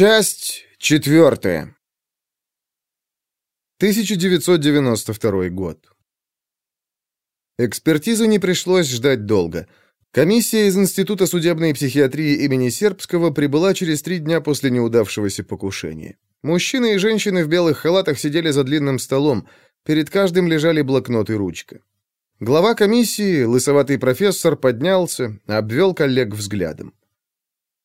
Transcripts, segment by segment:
Часть четвертая. 1992 год. Экспертизу не пришлось ждать долго. Комиссия из Института судебной психиатрии имени Сербского прибыла через три дня после неудавшегося покушения. Мужчины и женщины в белых халатах сидели за длинным столом. Перед каждым лежали блокнот и ручка. Глава комиссии, лысоватый профессор, поднялся, обвел коллег взглядом.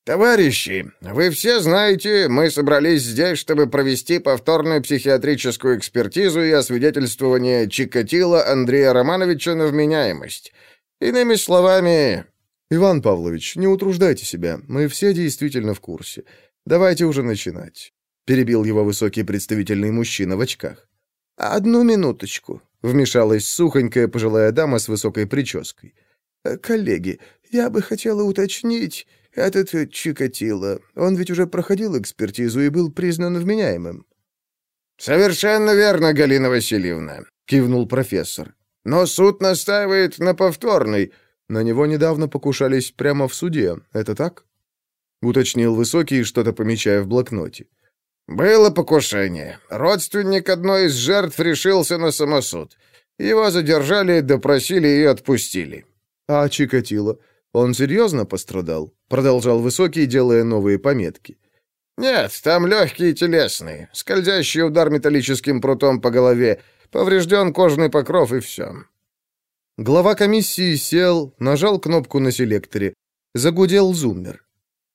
«Товарищи, вы все знаете, мы собрались здесь, чтобы провести повторную психиатрическую экспертизу и освидетельствование Чикатила Андрея Романовича на вменяемость. Иными словами...» «Иван Павлович, не утруждайте себя, мы все действительно в курсе. Давайте уже начинать», — перебил его высокий представительный мужчина в очках. «Одну минуточку», — вмешалась сухонькая пожилая дама с высокой прической. «Коллеги, я бы хотела уточнить...» Этот Чикатило, он ведь уже проходил экспертизу и был признан вменяемым». «Совершенно верно, Галина Васильевна», — кивнул профессор. «Но суд настаивает на повторной. На него недавно покушались прямо в суде. Это так?» — уточнил Высокий, что-то помечая в блокноте. «Было покушение. Родственник одной из жертв решился на самосуд. Его задержали, допросили и отпустили». «А Чикатило? Он серьезно пострадал?» Продолжал Высокий, делая новые пометки. «Нет, там легкие телесные. Скользящий удар металлическим прутом по голове. Поврежден кожный покров и все». Глава комиссии сел, нажал кнопку на селекторе. Загудел зуммер.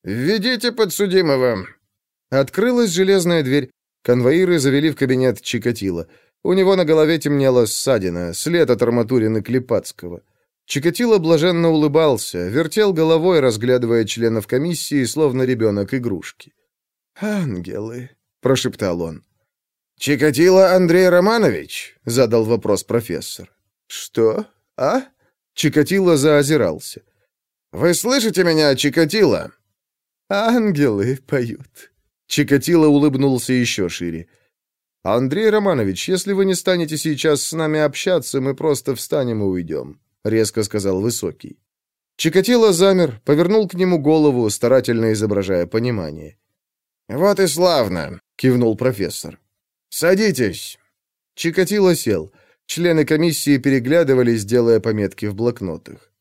«Введите подсудимого». Открылась железная дверь. Конвоиры завели в кабинет Чикатила. У него на голове темнела ссадина, след от арматурины Клепацкого. Чикатило блаженно улыбался, вертел головой, разглядывая членов комиссии, словно ребенок игрушки. «Ангелы», — прошептал он. «Чикатило Андрей Романович?» — задал вопрос профессор. «Что? А?» Чикатило заозирался. «Вы слышите меня, Чикатило?» «Ангелы поют». Чикатило улыбнулся еще шире. «Андрей Романович, если вы не станете сейчас с нами общаться, мы просто встанем и уйдем». — резко сказал Высокий. Чикатило замер, повернул к нему голову, старательно изображая понимание. «Вот и славно!» — кивнул профессор. «Садитесь!» Чикатило сел. Члены комиссии переглядывались, делая пометки в блокнотах.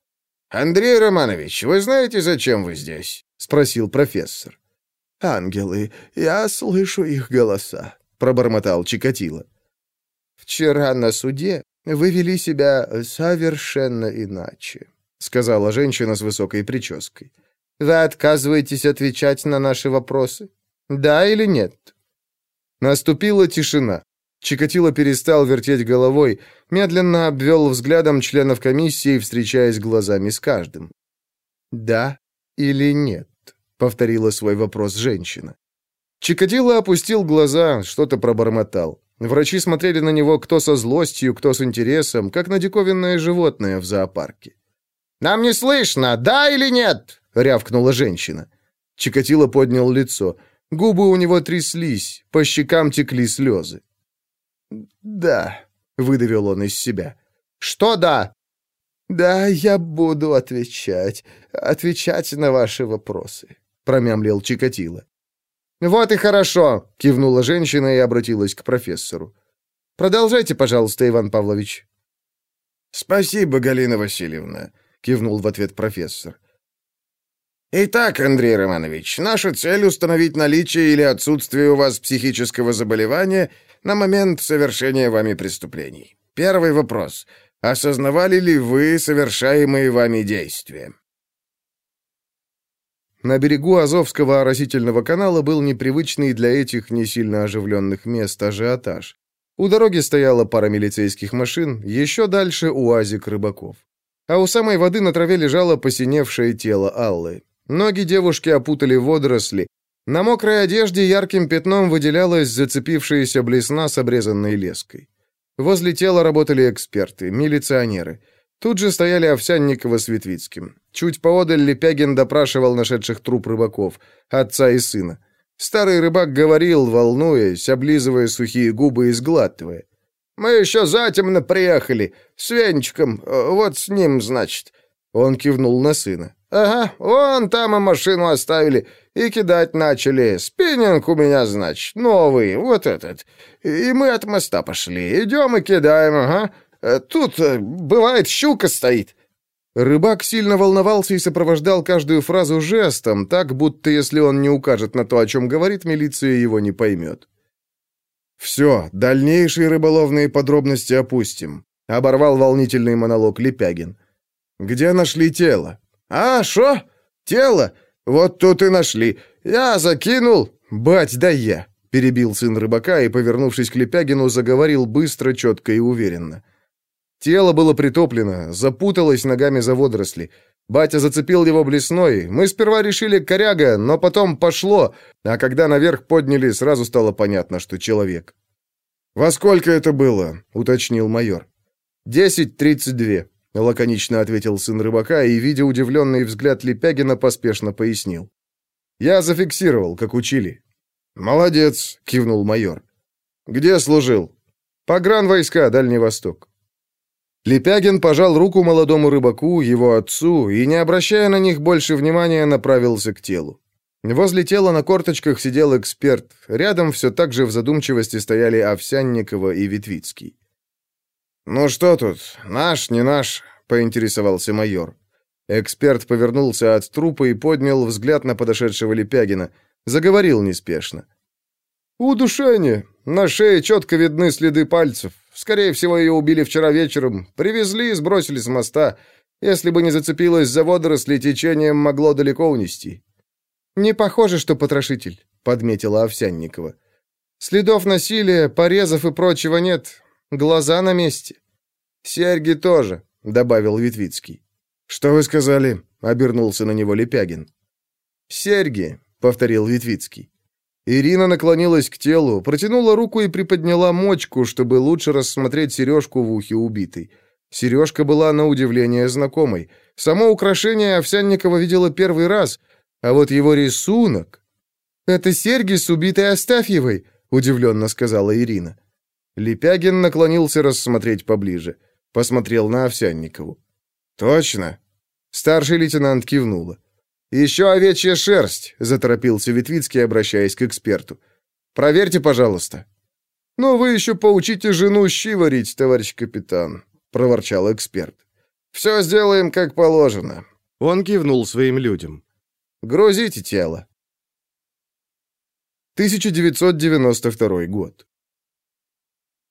«Андрей Романович, вы знаете, зачем вы здесь?» — спросил профессор. «Ангелы, я слышу их голоса», — пробормотал Чикатило. «Вчера на суде вы вели себя совершенно иначе», — сказала женщина с высокой прической. «Вы отказываетесь отвечать на наши вопросы? Да или нет?» Наступила тишина. Чикатило перестал вертеть головой, медленно обвел взглядом членов комиссии, встречаясь глазами с каждым. «Да или нет?» — повторила свой вопрос женщина. Чикатило опустил глаза, что-то пробормотал. Врачи смотрели на него кто со злостью, кто с интересом, как на диковинное животное в зоопарке. «Нам не слышно, да или нет?» — рявкнула женщина. Чикатило поднял лицо. Губы у него тряслись, по щекам текли слезы. «Да», — выдавил он из себя. «Что да?» «Да, я буду отвечать, отвечать на ваши вопросы», — промямлил Чикатило. «Вот и хорошо», — кивнула женщина и обратилась к профессору. «Продолжайте, пожалуйста, Иван Павлович». «Спасибо, Галина Васильевна», — кивнул в ответ профессор. «Итак, Андрей Романович, наша цель — установить наличие или отсутствие у вас психического заболевания на момент совершения вами преступлений. Первый вопрос. Осознавали ли вы совершаемые вами действия?» На берегу Азовского оросительного канала был непривычный для этих не сильно оживленных мест ажиотаж. У дороги стояла пара милицейских машин, еще дальше уазик рыбаков. А у самой воды на траве лежало посиневшее тело Аллы. Ноги девушки опутали водоросли. На мокрой одежде ярким пятном выделялась зацепившаяся блесна с обрезанной леской. Возле тела работали эксперты, милиционеры — Тут же стояли Овсянникова с Ветвицким. Чуть поодаль Лепягин допрашивал нашедших труп рыбаков, отца и сына. Старый рыбак говорил, волнуясь, облизывая сухие губы и сглатывая. «Мы еще затемно приехали. С Венчиком. Вот с ним, значит». Он кивнул на сына. «Ага, вон там и машину оставили, и кидать начали. Спиннинг у меня, значит, новый, вот этот. И мы от моста пошли. Идем и кидаем, ага. Э, тут, э, бывает, щука стоит». Рыбак сильно волновался и сопровождал каждую фразу жестом, так, будто если он не укажет на то, о чем говорит, милиция его не поймет. «Все, дальнейшие рыболовные подробности опустим», — оборвал волнительный монолог Лепягин. «Где нашли тело?» «А, шо? Тело? Вот тут и нашли. Я закинул...» «Бать, да я!» — перебил сын рыбака и, повернувшись к Лепягину, заговорил быстро, четко и уверенно. Тело было притоплено, запуталось ногами за водоросли. Батя зацепил его блесной. Мы сперва решили коряга, но потом пошло, а когда наверх подняли, сразу стало понятно, что человек. «Во сколько это было?» — уточнил майор. «Десять тридцать две», — лаконично ответил сын рыбака и, видя удивленный взгляд Лепягина, поспешно пояснил. «Я зафиксировал, как учили». «Молодец», — кивнул майор. «Где служил?» «Погран-войска, Дальний Восток». Лепягин пожал руку молодому рыбаку, его отцу, и, не обращая на них больше внимания, направился к телу. Возле тела на корточках сидел эксперт. Рядом все так же в задумчивости стояли Овсянникова и Витвицкий. «Ну что тут, наш, не наш?» — поинтересовался майор. Эксперт повернулся от трупа и поднял взгляд на подошедшего Лепягина. Заговорил неспешно. «Удушение. На шее четко видны следы пальцев. Скорее всего, ее убили вчера вечером. Привезли и сбросили с моста. Если бы не зацепилась за водоросли, течением могло далеко унести». «Не похоже, что потрошитель», — подметила Овсянникова. «Следов насилия, порезов и прочего нет. Глаза на месте». «Серьги тоже», — добавил Витвицкий. «Что вы сказали?» — обернулся на него Лепягин. «Серьги», — повторил Витвицкий. Ирина наклонилась к телу, протянула руку и приподняла мочку, чтобы лучше рассмотреть сережку в ухе убитой. Сережка была на удивление знакомой. Само украшение Овсянникова видела первый раз, а вот его рисунок... «Это серьги с убитой Астафьевой», — удивленно сказала Ирина. Лепягин наклонился рассмотреть поближе. Посмотрел на Овсянникову. «Точно?» Старший лейтенант кивнула. «Еще овечья шерсть», — заторопился Витвицкий, обращаясь к эксперту. «Проверьте, пожалуйста». «Ну, вы еще поучите жену щи варить, товарищ капитан», — проворчал эксперт. «Все сделаем, как положено». Он кивнул своим людям. «Грузите тело». 1992 год.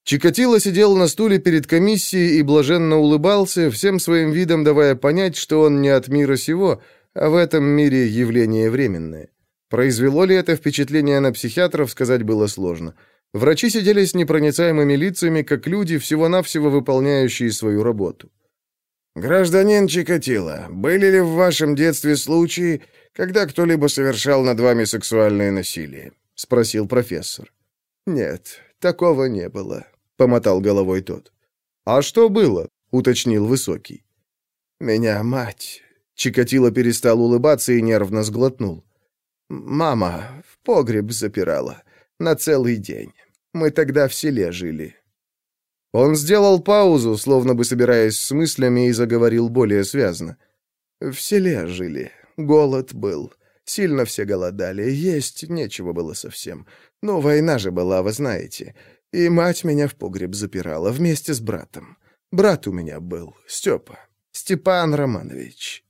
Чикатило сидел на стуле перед комиссией и блаженно улыбался, всем своим видом давая понять, что он не от мира сего, в этом мире явление временное. Произвело ли это впечатление на психиатров, сказать было сложно. Врачи сидели с непроницаемыми лицами, как люди, всего-навсего выполняющие свою работу. «Гражданин Чикатило, были ли в вашем детстве случаи, когда кто-либо совершал над вами сексуальное насилие?» — спросил профессор. «Нет, такого не было», — помотал головой тот. «А что было?» — уточнил Высокий. «Меня мать Чикатило перестал улыбаться и нервно сглотнул. «Мама в погреб запирала. На целый день. Мы тогда в селе жили». Он сделал паузу, словно бы собираясь с мыслями, и заговорил более связно. «В селе жили. Голод был. Сильно все голодали. Есть нечего было совсем. Но война же была, вы знаете. И мать меня в погреб запирала вместе с братом. Брат у меня был, Степа. Степан Романович.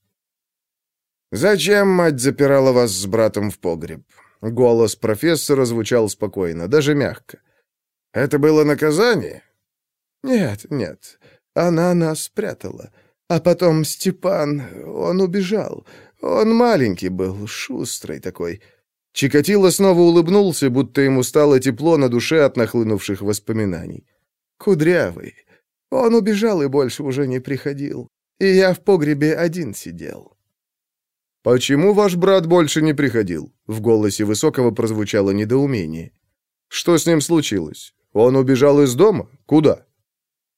«Зачем мать запирала вас с братом в погреб?» Голос профессора звучал спокойно, даже мягко. «Это было наказание?» «Нет, нет, она нас спрятала. А потом Степан, он убежал. Он маленький был, шустрый такой». Чикатило снова улыбнулся, будто ему стало тепло на душе от нахлынувших воспоминаний. «Кудрявый. Он убежал и больше уже не приходил. И я в погребе один сидел». «Почему ваш брат больше не приходил?» В голосе Высокого прозвучало недоумение. «Что с ним случилось? Он убежал из дома? Куда?»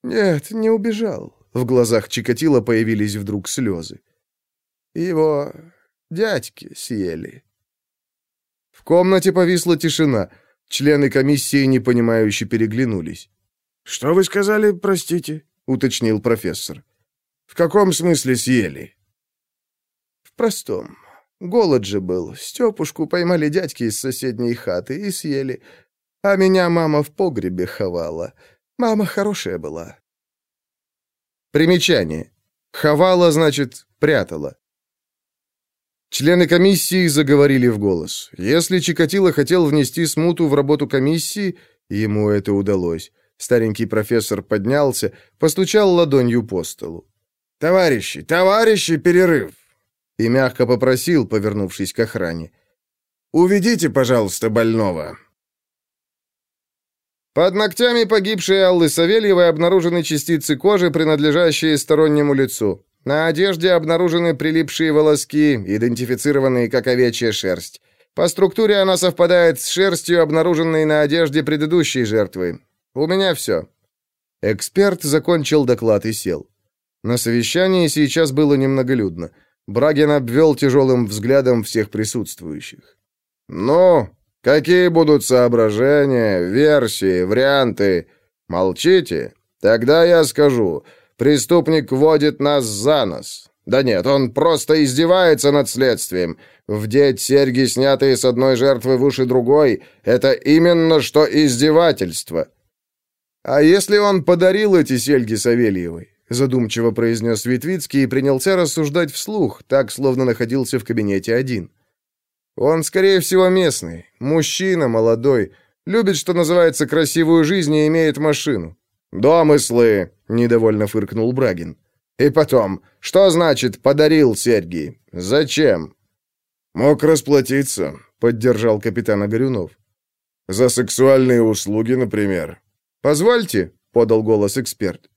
«Нет, не убежал». В глазах Чикатила появились вдруг слезы. «Его дядьки съели». В комнате повисла тишина. Члены комиссии непонимающе переглянулись. «Что вы сказали, простите?» — уточнил профессор. «В каком смысле съели?» Простом. Голод же был. Степушку поймали дядьки из соседней хаты и съели. А меня мама в погребе ховала. Мама хорошая была. Примечание. Ховала, значит, прятала. Члены комиссии заговорили в голос. Если Чикатило хотел внести смуту в работу комиссии, ему это удалось. Старенький профессор поднялся, постучал ладонью по столу. «Товарищи, товарищи, перерыв!» И мягко попросил, повернувшись к охране. «Уведите, пожалуйста, больного». Под ногтями погибшей Аллы Савельевой обнаружены частицы кожи, принадлежащие стороннему лицу. На одежде обнаружены прилипшие волоски, идентифицированные как овечья шерсть. По структуре она совпадает с шерстью, обнаруженной на одежде предыдущей жертвы. У меня все». Эксперт закончил доклад и сел. На совещании сейчас было немноголюдно. Брагин обвел тяжелым взглядом всех присутствующих. «Ну, какие будут соображения, версии, варианты? Молчите? Тогда я скажу. Преступник водит нас за нос. Да нет, он просто издевается над следствием. Вдеть серьги, снятые с одной жертвы в уши другой, это именно что издевательство. А если он подарил эти серьги Савельевой? Задумчиво произнес Витвицкий и принялся рассуждать вслух, так, словно находился в кабинете один. Он, скорее всего, местный, мужчина, молодой, любит, что называется, красивую жизнь и имеет машину. «Домыслы!» — недовольно фыркнул Брагин. «И потом, что значит «подарил серьги»? Зачем?» «Мог расплатиться», — поддержал капитан Горюнов. «За сексуальные услуги, например». «Позвольте», — подал голос эксперт.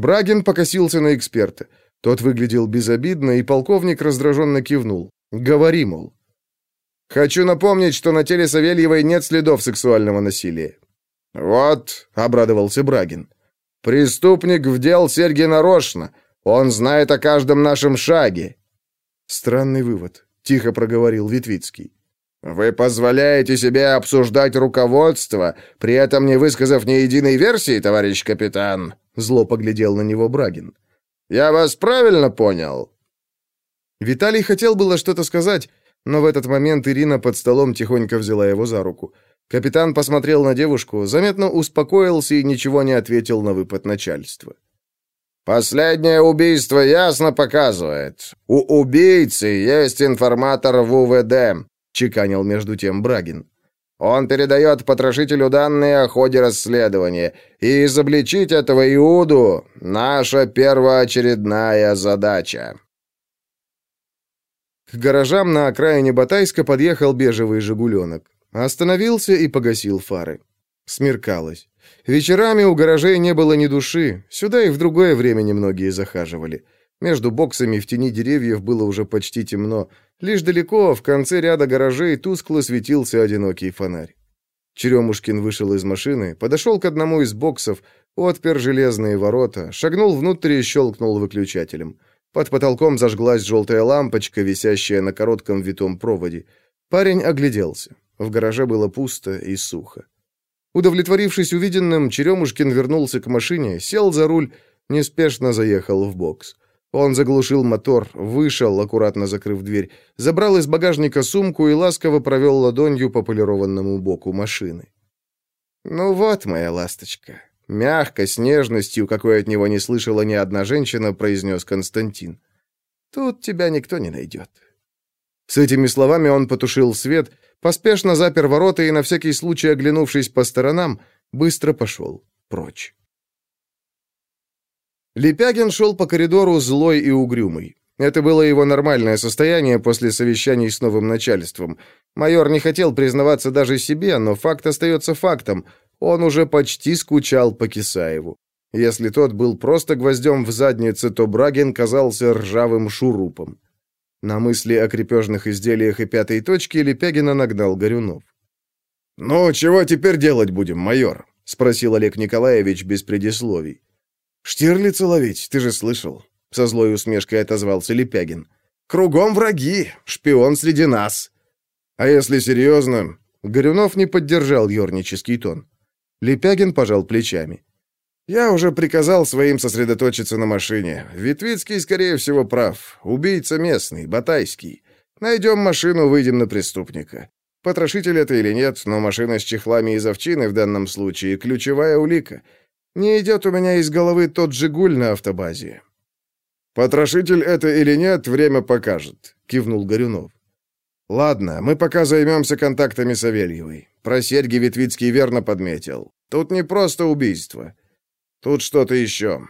Брагин покосился на эксперта. Тот выглядел безобидно, и полковник раздраженно кивнул. «Говори, мол». «Хочу напомнить, что на теле Савельевой нет следов сексуального насилия. «Вот», — обрадовался Брагин, — «преступник вдел серьги нарочно. Он знает о каждом нашем шаге». «Странный вывод», — тихо проговорил Витвицкий. «Вы позволяете себе обсуждать руководство, при этом не высказав ни единой версии, товарищ капитан?» Зло поглядел на него Брагин. «Я вас правильно понял?» Виталий хотел было что-то сказать, но в этот момент Ирина под столом тихонько взяла его за руку. Капитан посмотрел на девушку, заметно успокоился и ничего не ответил на выпад начальства. «Последнее убийство ясно показывает. У убийцы есть информатор в УВД», — чеканил между тем Брагин. «Он передает потрошителю данные о ходе расследования, и изобличить этого Иуду — наша первоочередная задача». К гаражам на окраине Батайска подъехал бежевый «Жигуленок». Остановился и погасил фары. Смеркалось. Вечерами у гаражей не было ни души. Сюда и в другое время немногие захаживали. Между боксами в тени деревьев было уже почти темно. Лишь далеко, в конце ряда гаражей, тускло светился одинокий фонарь. Черемушкин вышел из машины, подошел к одному из боксов, отпер железные ворота, шагнул внутрь и щелкнул выключателем. Под потолком зажглась желтая лампочка, висящая на коротком витом проводе. Парень огляделся. В гараже было пусто и сухо. Удовлетворившись увиденным, Черемушкин вернулся к машине, сел за руль, неспешно заехал в бокс. Он заглушил мотор, вышел, аккуратно закрыв дверь, забрал из багажника сумку и ласково провел ладонью по полированному боку машины. «Ну вот, моя ласточка», — мягко, с нежностью, какой от него не слышала ни одна женщина, произнес Константин. «Тут тебя никто не найдет». С этими словами он потушил свет Поспешно запер ворота и, на всякий случай оглянувшись по сторонам, быстро пошел прочь. Лепягин шел по коридору злой и угрюмый. Это было его нормальное состояние после совещаний с новым начальством. Майор не хотел признаваться даже себе, но факт остается фактом. Он уже почти скучал по Кисаеву. Если тот был просто гвоздем в заднице, то Брагин казался ржавым шурупом. На мысли о крепежных изделиях и пятой точке Лепягина нагнал Горюнов. «Ну, чего теперь делать будем, майор?» — спросил Олег Николаевич без предисловий. «Штирлица ловить, ты же слышал?» — со злой усмешкой отозвался Лепягин. «Кругом враги, шпион среди нас». «А если серьезно?» Горюнов не поддержал ернический тон. Лепягин пожал плечами. Я уже приказал своим сосредоточиться на машине. Витвицкий, скорее всего, прав. Убийца местный, батайский. Найдем машину, выйдем на преступника. Потрошитель это или нет, но машина с чехлами из овчины в данном случае — ключевая улика. Не идет у меня из головы тот «Жигуль» на автобазе. «Потрошитель это или нет, время покажет», — кивнул Горюнов. «Ладно, мы пока займемся контактами Савельевой. Про серьги Витвицкий верно подметил. Тут не просто убийство. Тут что-то еще».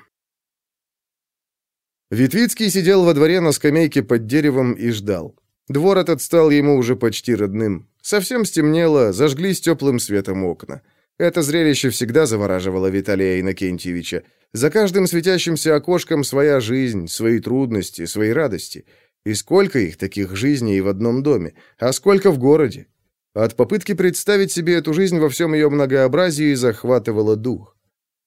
Витвицкий сидел во дворе на скамейке под деревом и ждал. Двор этот стал ему уже почти родным. Совсем стемнело, зажглись теплым светом окна. Это зрелище всегда завораживало Виталия Иннокентьевича. За каждым светящимся окошком своя жизнь, свои трудности, свои радости. И сколько их, таких жизней, в одном доме, а сколько в городе. От попытки представить себе эту жизнь во всем ее многообразии захватывало дух.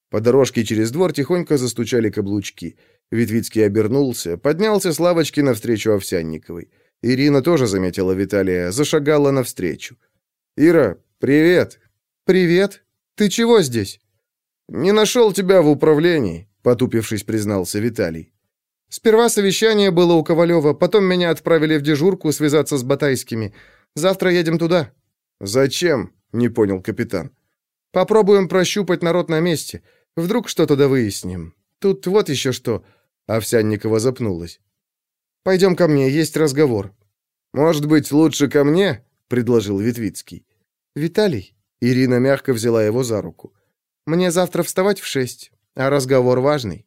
По дорожке через двор тихонько застучали каблучки. Витвицкий обернулся, поднялся с лавочки навстречу Овсянниковой. Ирина тоже заметила Виталия, зашагала навстречу. «Ира, привет!» «Привет! Ты чего здесь?» «Не нашел тебя в управлении», — потупившись, признался Виталий. «Сперва совещание было у Ковалева, потом меня отправили в дежурку связаться с Батайскими. Завтра едем туда». «Зачем?» — не понял капитан. «Попробуем прощупать народ на месте. Вдруг что-то да выясним. Тут вот еще что». Овсянникова запнулась. «Пойдем ко мне, есть разговор». «Может быть, лучше ко мне?» — предложил Витвицкий. «Виталий?» — Ирина мягко взяла его за руку. Мне завтра вставать в шесть, а разговор важный.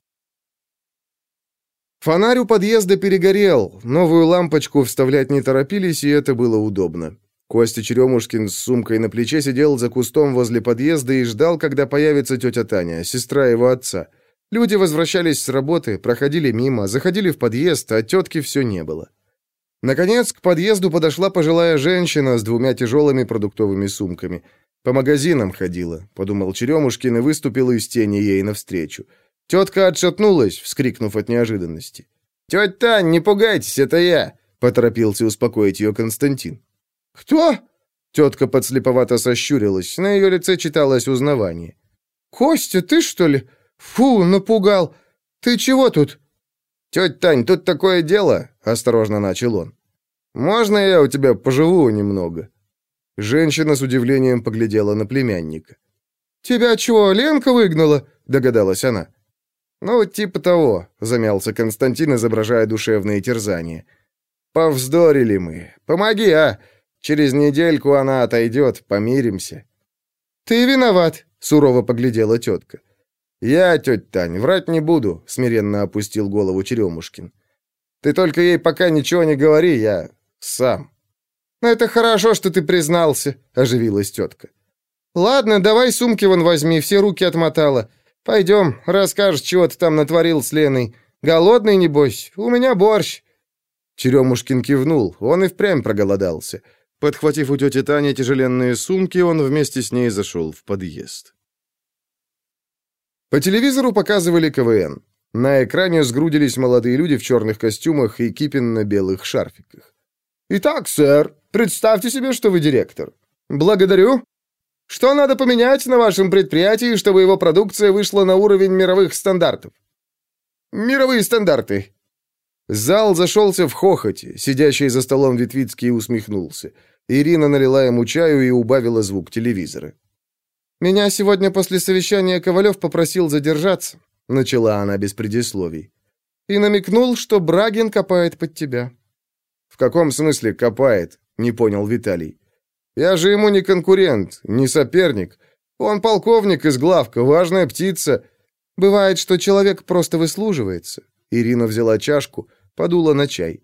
Фонарь у подъезда перегорел, новую лампочку вставлять не торопились, и это было удобно. Костя Черемушкин с сумкой на плече сидел за кустом возле подъезда и ждал, когда появится тетя Таня, сестра его отца. Люди возвращались с работы, проходили мимо, заходили в подъезд, а тетки все не было. Наконец, к подъезду подошла пожилая женщина с двумя тяжелыми продуктовыми сумками – по магазинам ходила, подумал Черемушкин и выступил из тени ей навстречу. Тетка отшатнулась, вскрикнув от неожиданности. «Тетя Тань, не пугайтесь, это я!» — поторопился успокоить ее Константин. «Кто?» Тетка подслеповато сощурилась, на ее лице читалось узнавание. «Костя, ты что ли? Фу, напугал! Ты чего тут?» «Тетя Тань, тут такое дело!» — осторожно начал он. «Можно я у тебя поживу немного?» Женщина с удивлением поглядела на племянника. «Тебя чего, Ленка выгнала?» — догадалась она. «Ну, типа того», — замялся Константин, изображая душевные терзания. «Повздорили мы. Помоги, а! Через недельку она отойдет, помиримся». «Ты виноват», — сурово поглядела тетка. «Я, тетя Тань, врать не буду», — смиренно опустил голову Черемушкин. «Ты только ей пока ничего не говори, я сам». «Это хорошо, что ты признался», — оживилась тетка. «Ладно, давай сумки вон возьми, все руки отмотала. Пойдем, расскажешь, чего ты там натворил с Леной. Голодный, небось? У меня борщ». Черемушкин кивнул, он и впрямь проголодался. Подхватив у тети Тани тяжеленные сумки, он вместе с ней зашел в подъезд. По телевизору показывали КВН. На экране сгрудились молодые люди в черных костюмах и Кипин на белых шарфиках. «Итак, сэр, представьте себе, что вы директор». «Благодарю. Что надо поменять на вашем предприятии, чтобы его продукция вышла на уровень мировых стандартов?» «Мировые стандарты». Зал зашелся в хохоте. Сидящий за столом Витвицкий усмехнулся. Ирина налила ему чаю и убавила звук телевизора. «Меня сегодня после совещания Ковалев попросил задержаться», — начала она без предисловий. «И намекнул, что Брагин копает под тебя». «В каком смысле копает?» — не понял Виталий. «Я же ему не конкурент, не соперник. Он полковник из главка, важная птица». «Бывает, что человек просто выслуживается». Ирина взяла чашку, подула на чай.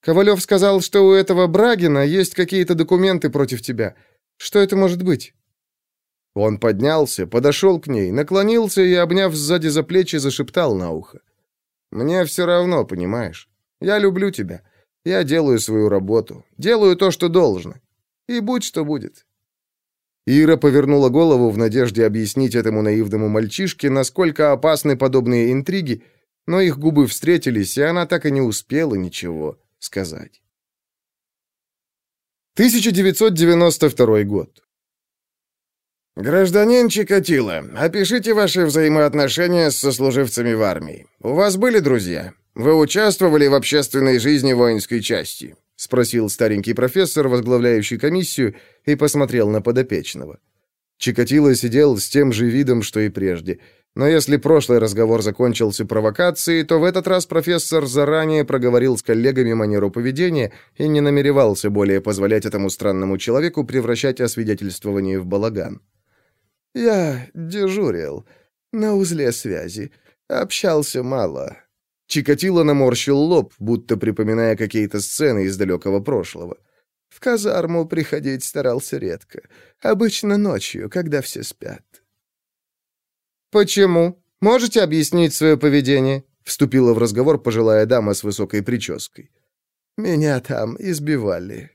«Ковалев сказал, что у этого Брагина есть какие-то документы против тебя. Что это может быть?» Он поднялся, подошел к ней, наклонился и, обняв сзади за плечи, зашептал на ухо. «Мне все равно, понимаешь? Я люблю тебя. Я делаю свою работу, делаю то, что должно. И будь что будет. Ира повернула голову в надежде объяснить этому наивному мальчишке, насколько опасны подобные интриги, но их губы встретились, и она так и не успела ничего сказать. 1992 год. «Гражданин Чикатило, опишите ваши взаимоотношения с сослуживцами в армии. У вас были друзья? Вы участвовали в общественной жизни воинской части?» — спросил старенький профессор, возглавляющий комиссию, и посмотрел на подопечного. Чикатило сидел с тем же видом, что и прежде. Но если прошлый разговор закончился провокацией, то в этот раз профессор заранее проговорил с коллегами манеру поведения и не намеревался более позволять этому странному человеку превращать освидетельствование в балаган. Я дежурил на узле связи. Общался мало. Чикатило наморщил лоб, будто припоминая какие-то сцены из далекого прошлого. В казарму приходить старался редко. Обычно ночью, когда все спят. «Почему? Можете объяснить свое поведение?» Вступила в разговор пожилая дама с высокой прической. «Меня там избивали».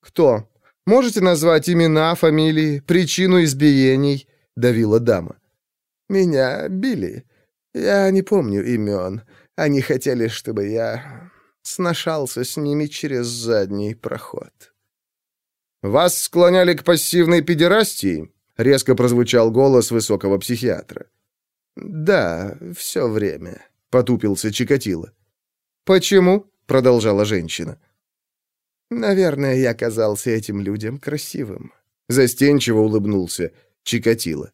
«Кто? Можете назвать имена, фамилии, причину избиений?» — давила дама. «Меня били. Я не помню имен. Они хотели, чтобы я сношался с ними через задний проход». «Вас склоняли к пассивной педерастии?» — резко прозвучал голос высокого психиатра. «Да, все время», — потупился Чикатило. «Почему?» — продолжала женщина. «Наверное, я казался этим людям красивым». Застенчиво улыбнулся Чикатило.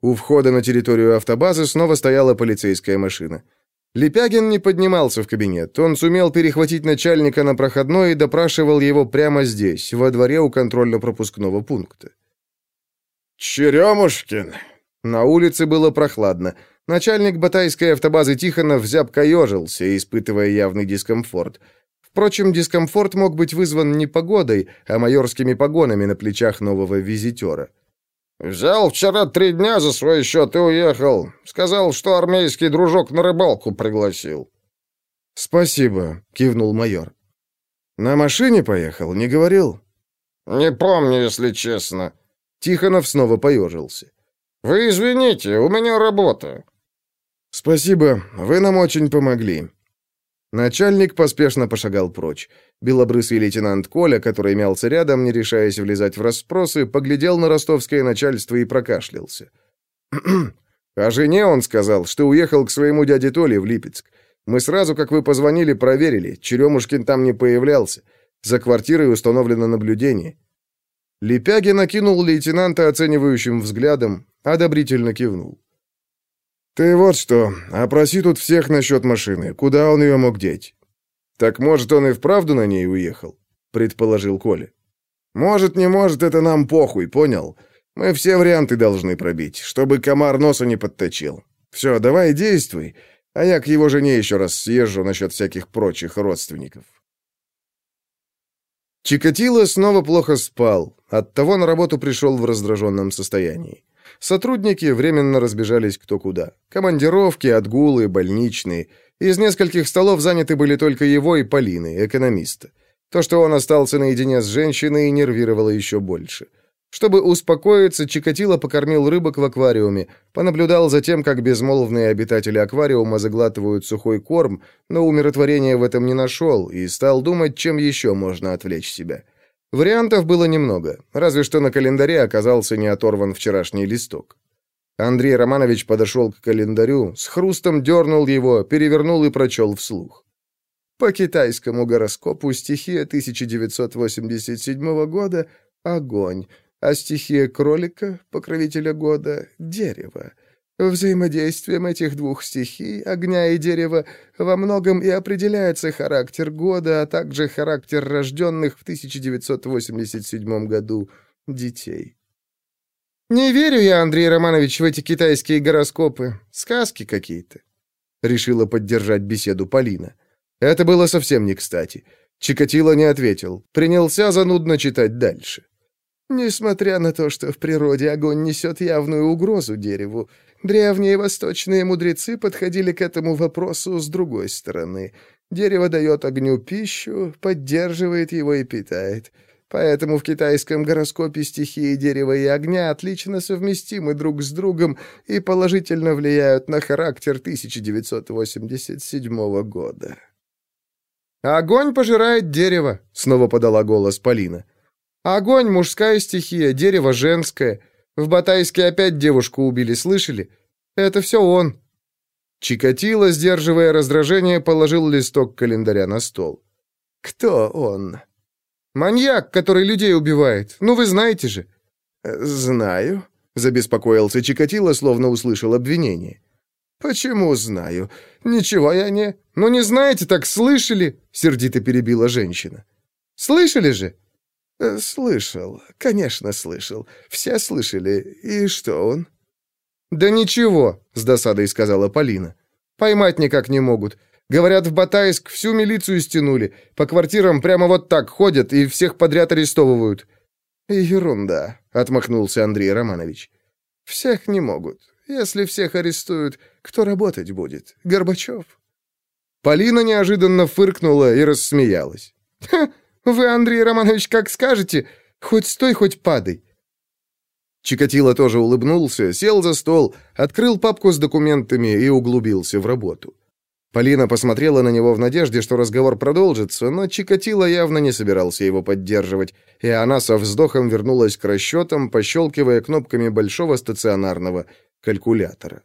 У входа на территорию автобазы снова стояла полицейская машина. Лепягин не поднимался в кабинет. Он сумел перехватить начальника на проходной и допрашивал его прямо здесь, во дворе у контрольно-пропускного пункта. «Черемушкин!» На улице было прохладно. Начальник батайской автобазы Тихонов зябко ежился, испытывая явный дискомфорт. Впрочем, дискомфорт мог быть вызван не погодой, а майорскими погонами на плечах нового визитера. «Взял вчера три дня за свой счет и уехал. Сказал, что армейский дружок на рыбалку пригласил». «Спасибо», — кивнул майор. «На машине поехал, не говорил?» «Не помню, если честно». Тихонов снова поежился. «Вы извините, у меня работа». «Спасибо, вы нам очень помогли». Начальник поспешно пошагал прочь. Белобрысый лейтенант Коля, который мялся рядом, не решаясь влезать в расспросы, поглядел на ростовское начальство и прокашлялся. «О жене он сказал, что уехал к своему дяде Толе в Липецк. Мы сразу, как вы позвонили, проверили. Черемушкин там не появлялся. За квартирой установлено наблюдение». Лепягин накинул лейтенанта оценивающим взглядом, одобрительно кивнул. «Ты вот что, опроси тут всех насчет машины. Куда он ее мог деть?» «Так, может, он и вправду на ней уехал?» — предположил Коля. «Может, не может, это нам похуй, понял? Мы все варианты должны пробить, чтобы комар носа не подточил. Все, давай действуй, а я к его жене еще раз съезжу насчет всяких прочих родственников». Чикатило снова плохо спал, оттого на работу пришел в раздраженном состоянии. Сотрудники временно разбежались кто куда. Командировки, отгулы, больничные. Из нескольких столов заняты были только его и Полины, экономиста. То, что он остался наедине с женщиной, нервировало еще больше. Чтобы успокоиться, Чикатило покормил рыбок в аквариуме, понаблюдал за тем, как безмолвные обитатели аквариума заглатывают сухой корм, но умиротворения в этом не нашел и стал думать, чем еще можно отвлечь себя. Вариантов было немного, разве что на календаре оказался не оторван вчерашний листок. Андрей Романович подошел к календарю, с хрустом дернул его, перевернул и прочел вслух. По китайскому гороскопу стихия 1987 года — огонь, а стихия кролика, покровителя года — дерево. Взаимодействием этих двух стихий, огня и дерева, во многом и определяется характер года, а также характер рожденных в 1987 году детей. «Не верю я, Андрей Романович, в эти китайские гороскопы. Сказки какие-то», — решила поддержать беседу Полина. Это было совсем не кстати. Чикатило не ответил, принялся занудно читать дальше. «Несмотря на то, что в природе огонь несет явную угрозу дереву, Древние восточные мудрецы подходили к этому вопросу с другой стороны. Дерево дает огню пищу, поддерживает его и питает. Поэтому в китайском гороскопе стихии дерева и огня отлично совместимы друг с другом и положительно влияют на характер 1987 года. «Огонь пожирает дерево», — снова подала голос Полина. Огонь — мужская стихия, дерево — женское. В Батайске опять девушку убили, слышали? Это все он». Чикатило, сдерживая раздражение, положил листок календаря на стол. «Кто он?» «Маньяк, который людей убивает. Ну, вы знаете же». «Знаю», — забеспокоился Чикатило, словно услышал обвинение. «Почему знаю? Ничего я не...» «Ну не знаете, так слышали?» — сердито перебила женщина. «Слышали же?» Э, «Слышал. Конечно, слышал. Все слышали. И что он?» «Да ничего», — с досадой сказала Полина. «Поймать никак не могут. Говорят, в Батайск всю милицию стянули. По квартирам прямо вот так ходят и всех подряд арестовывают». «Ерунда», — отмахнулся Андрей Романович. «Всех не могут. Если всех арестуют, кто работать будет? Горбачев?» Полина неожиданно фыркнула и рассмеялась. «Ха, вы, Андрей Романович, как скажете, хоть стой, хоть падай». Чикатило тоже улыбнулся, сел за стол, открыл папку с документами и углубился в работу. Полина посмотрела на него в надежде, что разговор продолжится, но Чикатило явно не собирался его поддерживать, и она со вздохом вернулась к расчетам, пощелкивая кнопками большого стационарного калькулятора.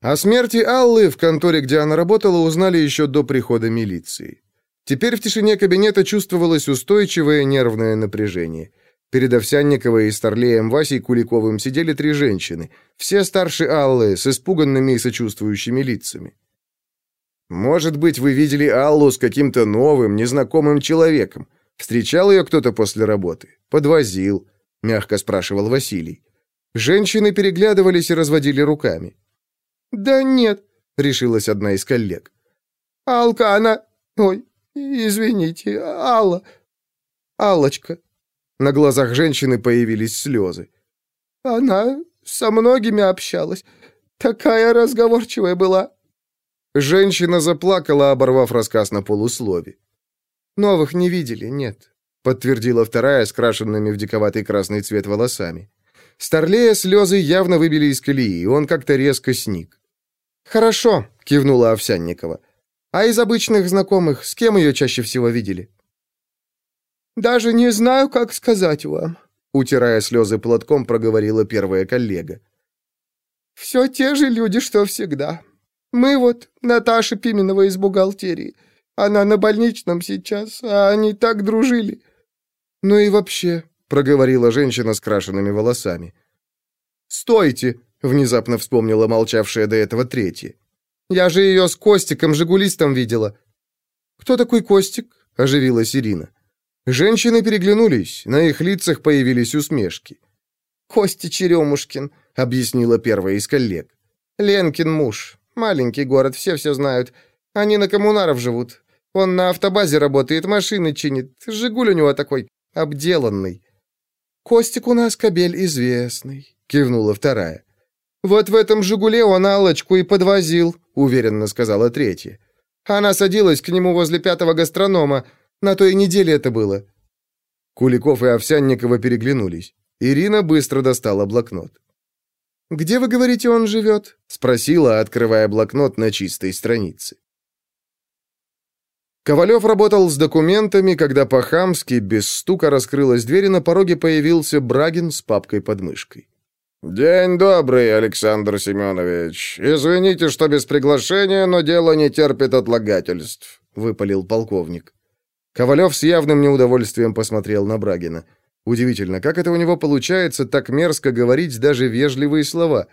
О смерти Аллы в конторе, где она работала, узнали еще до прихода милиции. Теперь в тишине кабинета чувствовалось устойчивое нервное напряжение. Перед Овсянниковой и Старлеем Васей Куликовым сидели три женщины, все старше Аллы, с испуганными и сочувствующими лицами. «Может быть, вы видели Аллу с каким-то новым, незнакомым человеком? Встречал ее кто-то после работы? Подвозил?» — мягко спрашивал Василий. Женщины переглядывались и разводили руками. «Да нет», — решилась одна из коллег. «Алка, она... Ой, извините, Алла... Аллочка». На глазах женщины появились слезы. «Она со многими общалась. Такая разговорчивая была». Женщина заплакала, оборвав рассказ на полуслове. «Новых не видели, нет», — подтвердила вторая, скрашенными в диковатый красный цвет волосами. Старлея слезы явно выбили из колеи, он как-то резко сник. «Хорошо», — кивнула Овсянникова. «А из обычных знакомых с кем ее чаще всего видели?» «Даже не знаю, как сказать вам», — утирая слезы платком, проговорила первая коллега. «Все те же люди, что всегда. Мы вот, Наташа Пименова из бухгалтерии. Она на больничном сейчас, а они так дружили». «Ну и вообще, проговорила женщина с крашенными волосами. «Стойте!» — внезапно вспомнила молчавшая до этого третья. «Я же ее с Костиком, жигулистом видела». «Кто такой Костик?» — оживилась Ирина. Женщины переглянулись, на их лицах появились усмешки. «Костя Черемушкин», — объяснила первая из коллег. «Ленкин муж. Маленький город, все все знают. Они на коммунаров живут. Он на автобазе работает, машины чинит. Жигуль у него такой обделанный. «Костик у нас кобель известный», — кивнула вторая. «Вот в этом «Жигуле» он Аллочку и подвозил», — уверенно сказала третья. «Она садилась к нему возле пятого гастронома. На той неделе это было». Куликов и Овсянникова переглянулись. Ирина быстро достала блокнот. «Где, вы говорите, он живет?» — спросила, открывая блокнот на чистой странице. Ковалев работал с документами, когда по-хамски, без стука раскрылась дверь, и на пороге появился Брагин с папкой под мышкой. «День добрый, Александр Семенович. Извините, что без приглашения, но дело не терпит отлагательств», — выпалил полковник. Ковалев с явным неудовольствием посмотрел на Брагина. Удивительно, как это у него получается так мерзко говорить даже вежливые слова.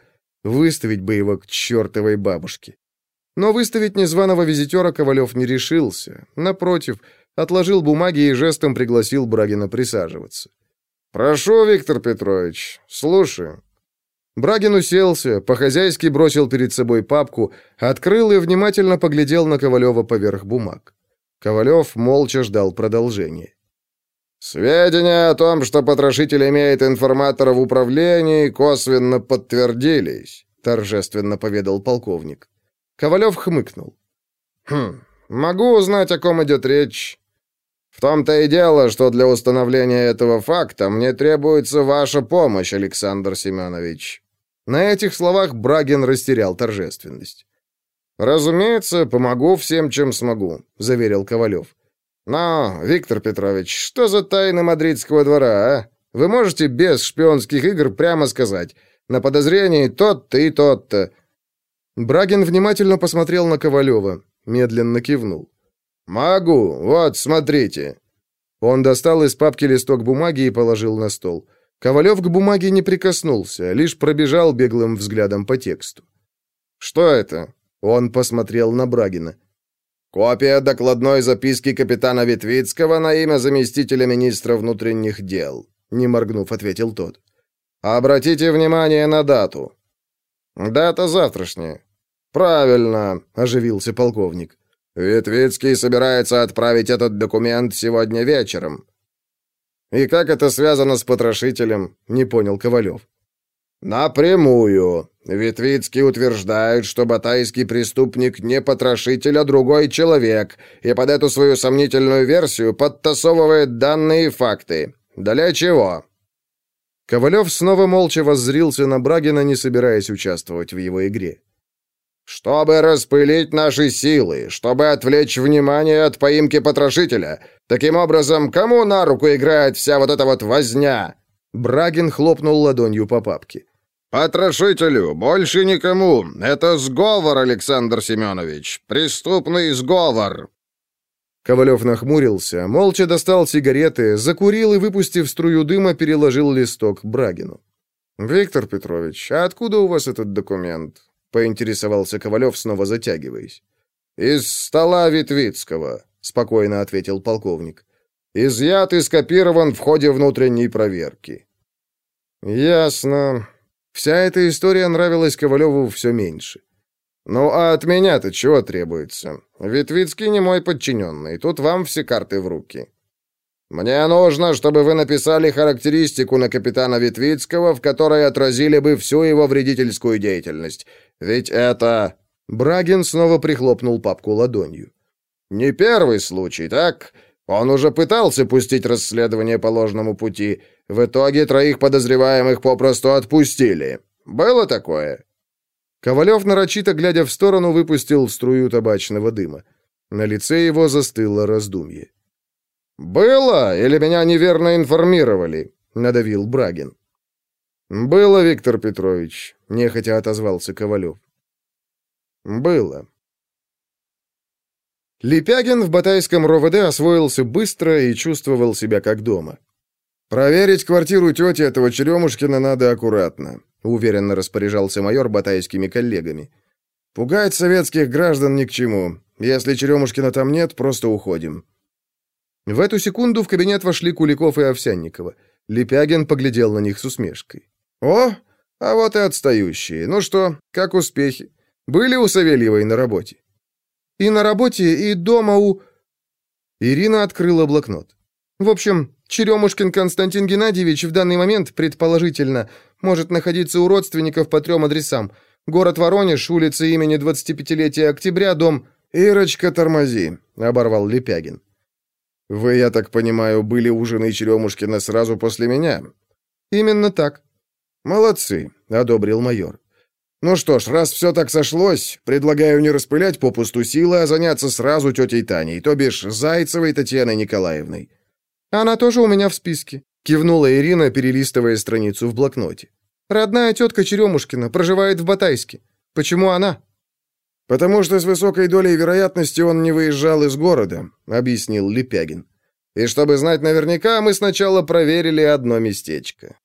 Выставить бы его к чертовой бабушке. Но выставить незваного визитера Ковалев не решился. Напротив, отложил бумаги и жестом пригласил Брагина присаживаться. «Прошу, Виктор Петрович, слушаю». Брагин уселся, по-хозяйски бросил перед собой папку, открыл и внимательно поглядел на Ковалева поверх бумаг. Ковалев молча ждал продолжения. «Сведения о том, что потрошитель имеет информатора в управлении, косвенно подтвердились», торжественно поведал полковник. Ковалев хмыкнул. «Хм, могу узнать, о ком идет речь. В том-то и дело, что для установления этого факта мне требуется ваша помощь, Александр Семенович». На этих словах Брагин растерял торжественность. «Разумеется, помогу всем, чем смогу», — заверил Ковалев. «Но, Виктор Петрович, что за тайны мадридского двора, а? Вы можете без шпионских игр прямо сказать, на подозрении тот-то и тот-то?» Брагин внимательно посмотрел на Ковалева, медленно кивнул. «Могу, вот, смотрите». Он достал из папки листок бумаги и положил на стол. Ковалев к бумаге не прикоснулся, лишь пробежал беглым взглядом по тексту. «Что это?» Он посмотрел на Брагина. «Копия докладной записки капитана Ветвицкого на имя заместителя министра внутренних дел», не моргнув, ответил тот. «Обратите внимание на дату». «Дата завтрашняя». «Правильно», — оживился полковник. «Ветвицкий собирается отправить этот документ сегодня вечером». «И как это связано с потрошителем?» — не понял Ковалев. «Напрямую. Ветвицкий утверждает, что батайский преступник не потрошитель, а другой человек, и под эту свою сомнительную версию подтасовывает данные и факты. Для чего?» Ковалев снова молча воззрился на Брагина, не собираясь участвовать в его игре. «Чтобы распылить наши силы, чтобы отвлечь внимание от поимки потрошителя. Таким образом, кому на руку играет вся вот эта вот возня?» Брагин хлопнул ладонью по папке. «Потрошителю, больше никому. Это сговор, Александр Семенович. Преступный сговор». Ковалев нахмурился, молча достал сигареты, закурил и, выпустив струю дыма, переложил листок Брагину. «Виктор Петрович, а откуда у вас этот документ?» — поинтересовался Ковалев, снова затягиваясь. «Из стола Витвицкого», — спокойно ответил полковник. «Изъят и скопирован в ходе внутренней проверки». «Ясно. Вся эта история нравилась Ковалеву все меньше. «Ну, а от меня-то чего требуется? Витвицкий не мой подчиненный, тут вам все карты в руки». «Мне нужно, чтобы вы написали характеристику на капитана Витвицкого, в которой отразили бы всю его вредительскую деятельность. Ведь это...» Брагин снова прихлопнул папку ладонью. «Не первый случай, так? Он уже пытался пустить расследование по ложному пути. В итоге троих подозреваемых попросту отпустили. Было такое?» Ковалев, нарочито глядя в сторону, выпустил струю табачного дыма. На лице его застыло раздумье. «Было или меня неверно информировали?» — надавил Брагин. «Было, Виктор Петрович», — нехотя отозвался Ковалев. «Было». Лепягин в Батайском РОВД освоился быстро и чувствовал себя как дома. «Проверить квартиру тети этого Черемушкина надо аккуратно», уверенно распоряжался майор батайскими коллегами. «Пугать советских граждан ни к чему. Если Черемушкина там нет, просто уходим». В эту секунду в кабинет вошли Куликов и Овсянникова. Лепягин поглядел на них с усмешкой. «О, а вот и отстающие. Ну что, как успехи? Были у Савельевой на работе?» «И на работе, и дома у...» Ирина открыла блокнот. «В общем, Черемушкин Константин Геннадьевич в данный момент, предположительно, может находиться у родственников по трем адресам. Город Воронеж, улица имени 25-летия октября, дом... «Ирочка, тормози», — оборвал Лепягин. «Вы, я так понимаю, были у жены Черемушкина сразу после меня?» «Именно так». «Молодцы», — одобрил майор. «Ну что ж, раз все так сошлось, предлагаю не распылять попусту силы, а заняться сразу тетей Таней, то бишь Зайцевой Татьяной Николаевной. «Она тоже у меня в списке», — кивнула Ирина, перелистывая страницу в блокноте. «Родная тетка Черемушкина, проживает в Батайске. Почему она?» «Потому что с высокой долей вероятности он не выезжал из города», — объяснил Лепягин. «И чтобы знать наверняка, мы сначала проверили одно местечко».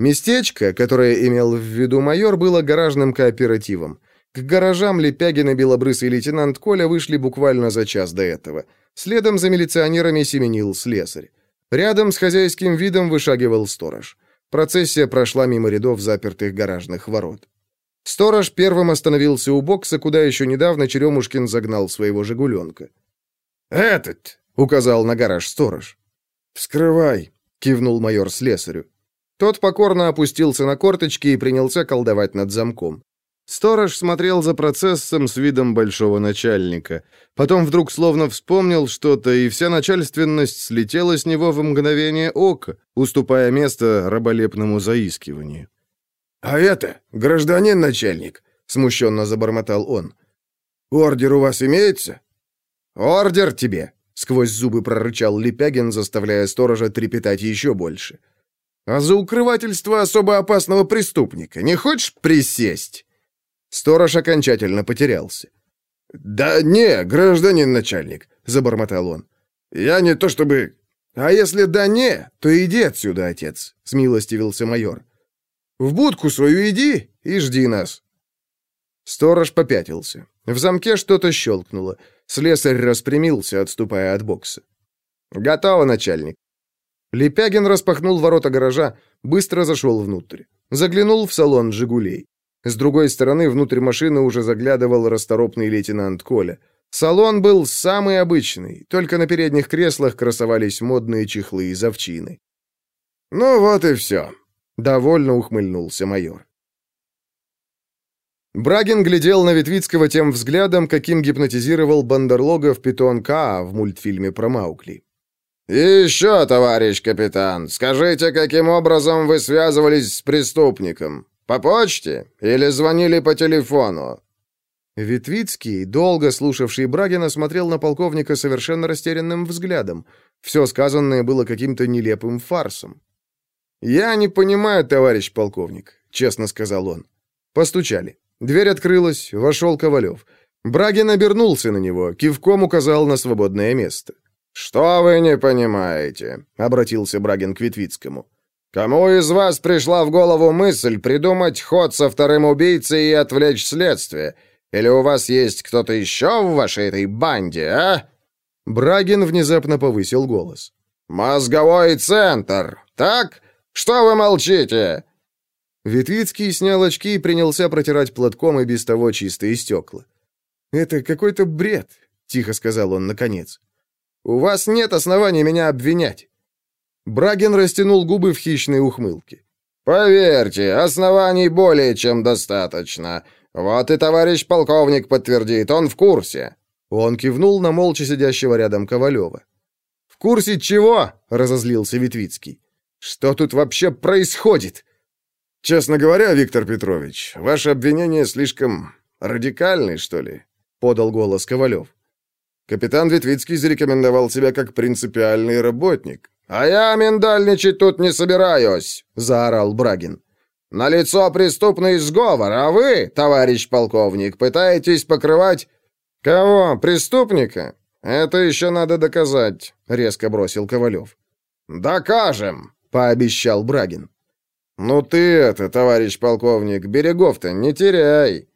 Местечко, которое имел в виду майор, было гаражным кооперативом. К гаражам Лепягин и белобрысый лейтенант Коля вышли буквально за час до этого — Следом за милиционерами семенил слесарь. Рядом с хозяйским видом вышагивал сторож. Процессия прошла мимо рядов запертых гаражных ворот. Сторож первым остановился у бокса, куда еще недавно Черемушкин загнал своего «Жигуленка». «Этот!» — указал на гараж сторож. «Вскрывай!» — кивнул майор слесарю. Тот покорно опустился на корточки и принялся колдовать над замком. Сторож смотрел за процессом с видом большого начальника. Потом вдруг словно вспомнил что-то, и вся начальственность слетела с него в мгновение ока, уступая место раболепному заискиванию. «А это, гражданин начальник», — смущенно забормотал он. «Ордер у вас имеется?» «Ордер тебе!» — сквозь зубы прорычал Лепягин, заставляя сторожа трепетать еще больше. «А за укрывательство особо опасного преступника не хочешь присесть?» Сторож окончательно потерялся. «Да не, гражданин начальник», — забормотал он. «Я не то чтобы...» «А если да не, то иди отсюда, отец», — смилостивился майор. «В будку свою иди и жди нас». Сторож попятился. В замке что-то щелкнуло. Слесарь распрямился, отступая от бокса. «Готово, начальник». Лепягин распахнул ворота гаража, быстро зашел внутрь. Заглянул в салон «Жигулей». С другой стороны, внутрь машины уже заглядывал расторопный лейтенант Коля. Салон был самый обычный, только на передних креслах красовались модные чехлы из овчины. «Ну вот и все», — довольно ухмыльнулся майор. Брагин глядел на Ветвицкого тем взглядом, каким гипнотизировал Бандерлога питон Каа в мультфильме про Маукли. «И еще, товарищ капитан, скажите, каким образом вы связывались с преступником? По почте или звонили по телефону?» Ветвицкий, долго слушавший Брагина, смотрел на полковника совершенно растерянным взглядом. Все сказанное было каким-то нелепым фарсом. «Я не понимаю, товарищ полковник», — честно сказал он. Постучали. Дверь открылась, вошел Ковалев. Брагин обернулся на него, кивком указал на свободное место. «Что вы не понимаете?» — обратился Брагин к Витвицкому. «Кому из вас пришла в голову мысль придумать ход со вторым убийцей и отвлечь следствие? Или у вас есть кто-то еще в вашей этой банде, а?» Брагин внезапно повысил голос. «Мозговой центр! Так? Что вы молчите? Ветвицкий снял очки и принялся протирать платком и без того чистые стекла. «Это какой-то бред», — тихо сказал он наконец. «У вас нет оснований меня обвинять». Брагин растянул губы в хищной ухмылке. «Поверьте, оснований более чем достаточно. Вот и товарищ полковник подтвердит, он в курсе». Он кивнул на молча сидящего рядом Ковалева. «В курсе чего?» — разозлился Витвицкий. «Что тут вообще происходит?» «Честно говоря, Виктор Петрович, ваши обвинения слишком радикальны, что ли?» — подал голос Ковалев. «Капитан Витвицкий зарекомендовал себя как принципиальный работник». «А я миндальничать тут не собираюсь!» — заорал Брагин. На лицо преступный сговор, а вы, товарищ полковник, пытаетесь покрывать...» «Кого? Преступника? Это еще надо доказать», — резко бросил Ковалев. «Докажем», — пообещал Брагин. «Ну ты это, товарищ полковник, берегов-то не теряй!»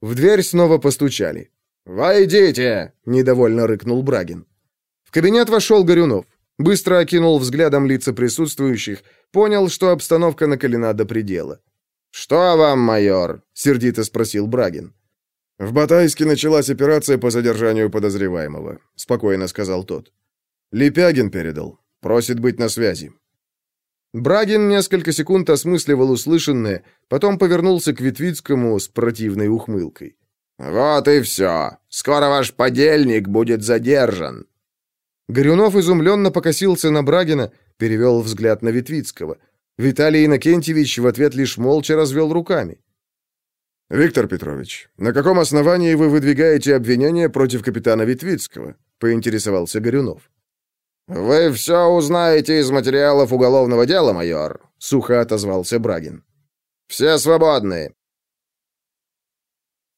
В дверь снова постучали. «Войдите!» — недовольно рыкнул Брагин. В кабинет вошел Горюнов. Быстро окинул взглядом лица присутствующих, понял, что обстановка накалена до предела. «Что вам, майор?» — сердито спросил Брагин. «В Батайске началась операция по задержанию подозреваемого», — спокойно сказал тот. «Лепягин передал. Просит быть на связи. Брагин несколько секунд осмысливал услышанное, потом повернулся к Витвицкому с противной ухмылкой. «Вот и все. Скоро ваш подельник будет задержан». Горюнов изумленно покосился на Брагина, перевел взгляд на Витвицкого. Виталий Иннокентьевич в ответ лишь молча развел руками. «Виктор Петрович, на каком основании вы выдвигаете обвинения против капитана Витвицкого?» — поинтересовался Горюнов. «Вы все узнаете из материалов уголовного дела, майор», — сухо отозвался Брагин. «Все свободны».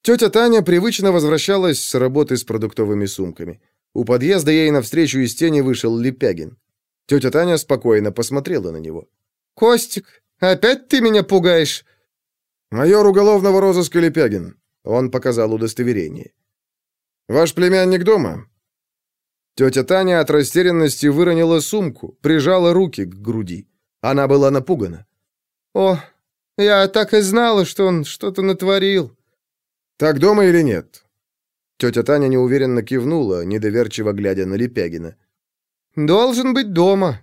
Тетя Таня привычно возвращалась с работы с продуктовыми сумками. У подъезда ей навстречу из тени вышел Лепягин. Тетя Таня спокойно посмотрела на него. «Костик, опять ты меня пугаешь?» «Майор уголовного розыска Лепягин». Он показал удостоверение. «Ваш племянник дома?» Тетя Таня от растерянности выронила сумку, прижала руки к груди. Она была напугана. «О, я так и знала, что он что-то натворил». «Так дома или нет?» Тетя Таня неуверенно кивнула, недоверчиво глядя на Лепягина. «Должен быть дома».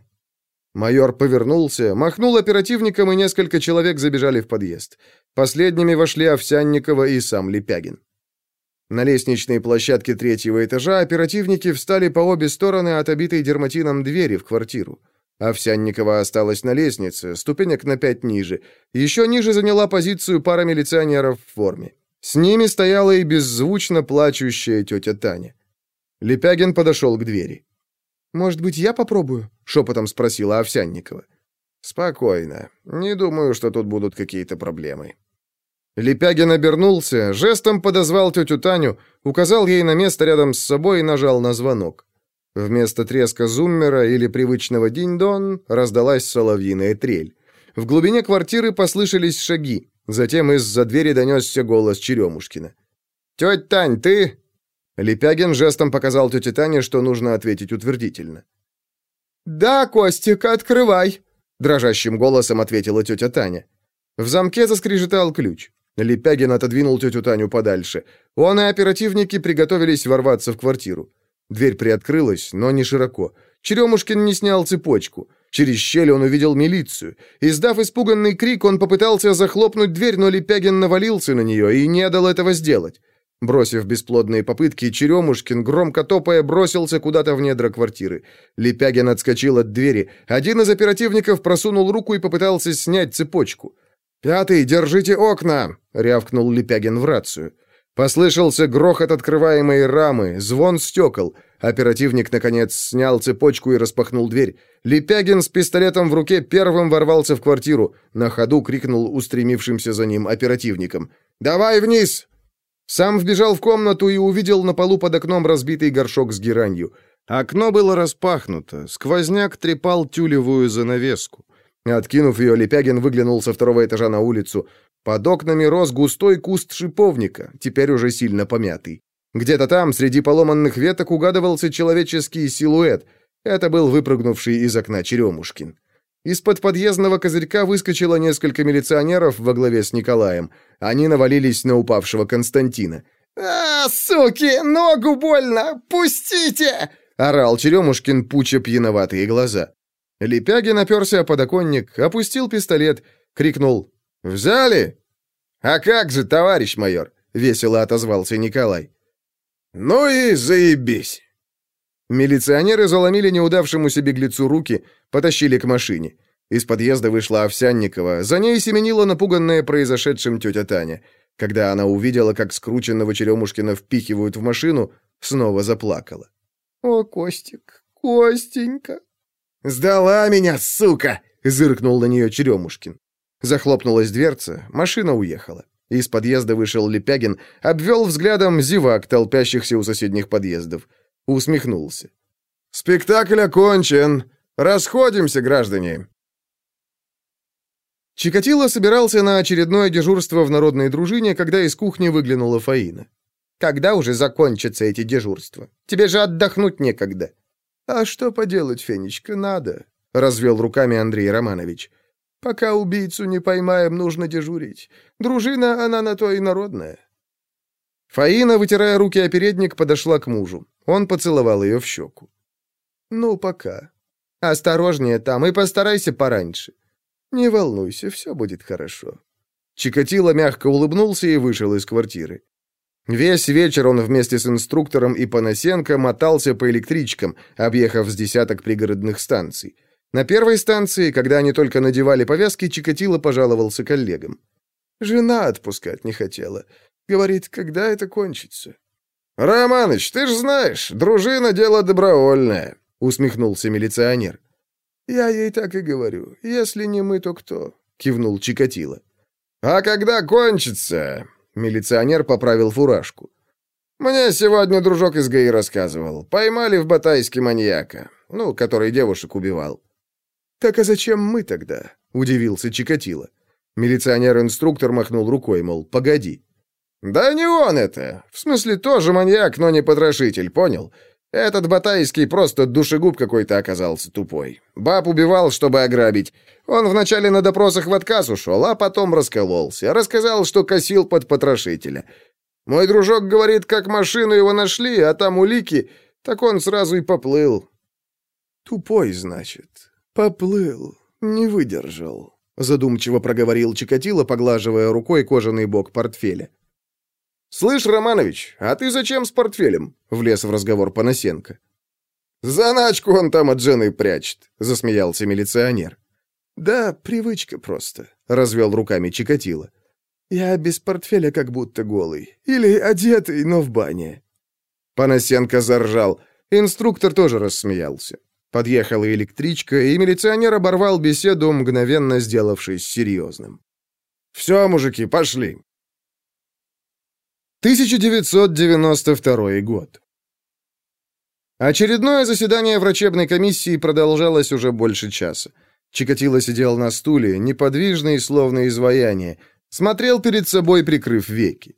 Майор повернулся, махнул оперативникам, и несколько человек забежали в подъезд. Последними вошли Овсянникова и сам Лепягин. На лестничной площадке третьего этажа оперативники встали по обе стороны от обитой дерматином двери в квартиру. Овсянникова осталась на лестнице, ступенек на пять ниже. Еще ниже заняла позицию пара милиционеров в форме. С ними стояла и беззвучно плачущая тетя Таня. Лепягин подошел к двери. «Может быть, я попробую?» — шепотом спросила Овсянникова. «Спокойно. Не думаю, что тут будут какие-то проблемы». Лепягин обернулся, жестом подозвал тетю Таню, указал ей на место рядом с собой и нажал на звонок. Вместо треска зуммера или привычного динь-дон раздалась соловьиная трель. В глубине квартиры послышались шаги. Затем из-за двери донесся голос Черемушкина. «Тетя Тань, ты...» Лепягин жестом показал тете Тане, что нужно ответить утвердительно. «Да, Костик, открывай!» Дрожащим голосом ответила тетя Таня. В замке заскрежетал ключ. Лепягин отодвинул тетю Таню подальше. Он и оперативники приготовились ворваться в квартиру. Дверь приоткрылась, но не широко. Черемушкин не снял цепочку. Через щель он увидел милицию. Издав испуганный крик, он попытался захлопнуть дверь, но Лепягин навалился на нее и не дал этого сделать. Бросив бесплодные попытки, Черемушкин, громко топая, бросился куда-то в недра квартиры. Лепягин отскочил от двери. Один из оперативников просунул руку и попытался снять цепочку. «Пятый, держите окна!» — рявкнул Лепягин в рацию. Послышался грохот открываемой рамы, звон стекол. Оперативник, наконец, снял цепочку и распахнул дверь. Лепягин с пистолетом в руке первым ворвался в квартиру. На ходу крикнул устремившимся за ним оперативникам. «Давай вниз! Сам вбежал в комнату и увидел на полу под окном разбитый горшок с геранью. Окно было распахнуто, сквозняк трепал тюлевую занавеску. Откинув ее, Лепягин выглянул со второго этажа на улицу. Под окнами рос густой куст шиповника, теперь уже сильно помятый. Где-то там, среди поломанных веток, угадывался человеческий силуэт. Это был выпрыгнувший из окна Черемушкин. Из-под подъездного козырька выскочило несколько милиционеров во главе с Николаем. Они навалились на упавшего Константина. «А, суки, ногу больно! Пустите!» — орал Черемушкин, пуча пьяноватые глаза. Лепягин оперся о подоконник, опустил пистолет, крикнул «Взяли?» «А как же, товарищ майор?» — весело отозвался Николай. «Ну и заебись!» Милиционеры заломили неудавшемуся беглецу руки, потащили к машине. Из подъезда вышла Овсянникова, за ней семенила напуганная произошедшим тетя Таня. Когда она увидела, как скрученного Черемушкина впихивают в машину, снова заплакала. «О, Костик, Костенька!» «Сдала меня, сука!» — зыркнул на нее Черемушкин. Захлопнулась дверца, машина уехала. Из подъезда вышел Лепягин, обвел взглядом зевак, толпящихся у соседних подъездов. Усмехнулся. «Спектакль окончен. Расходимся, граждане!» Чикатило собирался на очередное дежурство в народной дружине, когда из кухни выглянула Фаина. «Когда уже закончатся эти дежурства? Тебе же отдохнуть некогда». «А что поделать, Фенечка, надо», — развел руками Андрей Романович. «Пока убийцу не поймаем, нужно дежурить. Дружина, она на то и народная». Фаина, вытирая руки о передник, подошла к мужу. Он поцеловал ее в щеку. «Ну, пока. Осторожнее там и постарайся пораньше. Не волнуйся, все будет хорошо». Чикатило мягко улыбнулся и вышел из квартиры. Весь вечер он вместе с инструктором и Панасенко мотался по электричкам, объехав с десяток пригородных станций. На первой станции, когда они только надевали повязки, Чикатило пожаловался коллегам. «Жена отпускать не хотела. Говорит, когда это кончится?» «Романыч, ты ж знаешь, дружина — дело добровольное», — усмехнулся милиционер. «Я ей так и говорю. Если не мы, то кто?» — кивнул Чикатило. «А когда кончится?» — милиционер поправил фуражку. «Мне сегодня дружок из ГАИ рассказывал. Поймали в Батайске маньяка, ну, который девушек убивал». «Так а зачем мы тогда?» — удивился Чикатило. Милиционер-инструктор махнул рукой, мол, погоди. «Да не он это. В смысле, тоже маньяк, но не потрошитель, понял? Этот Батайский просто душегуб какой-то оказался тупой. Баб убивал, чтобы ограбить. Он вначале на допросах в отказ ушел, а потом раскололся. Рассказал, что косил под потрошителя. Мой дружок говорит, как машину его нашли, а там улики, так он сразу и поплыл». «Тупой, значит. Поплыл. Не выдержал», — задумчиво проговорил Чикатило, поглаживая рукой кожаный бок портфеля. «Слышь, Романович, а ты зачем с портфелем?» — влез в разговор Панасенко. «Заначку он там от жены прячет», — засмеялся милиционер. «Да, привычка просто», — развел руками Чикатило. «Я без портфеля как будто голый. Или одетый, но в бане». Панасенко заржал. Инструктор тоже рассмеялся. Подъехала электричка, и милиционер оборвал беседу, мгновенно сделавшись серьезным. «Все, мужики, пошли!» 1992 год. Очередное заседание врачебной комиссии продолжалось уже больше часа. Чикатило сидел на стуле, неподвижный, словно изваяние, смотрел перед собой, прикрыв веки.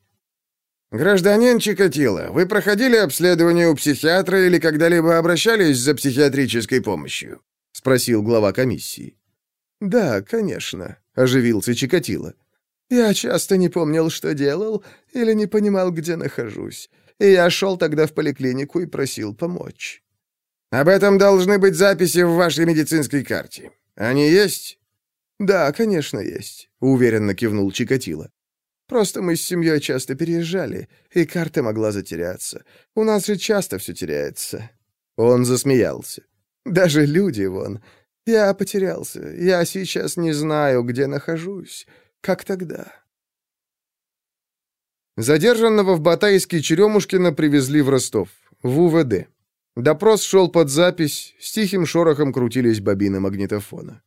«Гражданин Чикатило, вы проходили обследование у психиатра или когда-либо обращались за психиатрической помощью?» — спросил глава комиссии. «Да, конечно», — оживился Чикатило. «Я часто не помнил, что делал, или не понимал, где нахожусь. И я шел тогда в поликлинику и просил помочь». «Об этом должны быть записи в вашей медицинской карте. Они есть?» «Да, конечно, есть», — уверенно кивнул Чикатило. Просто мы с семьей часто переезжали, и карта могла затеряться. У нас же часто все теряется». Он засмеялся. «Даже люди вон. Я потерялся. Я сейчас не знаю, где нахожусь. Как тогда?» Задержанного в Батайске Черемушкина привезли в Ростов, в УВД. Допрос шел под запись, с тихим шорохом крутились бобины магнитофона.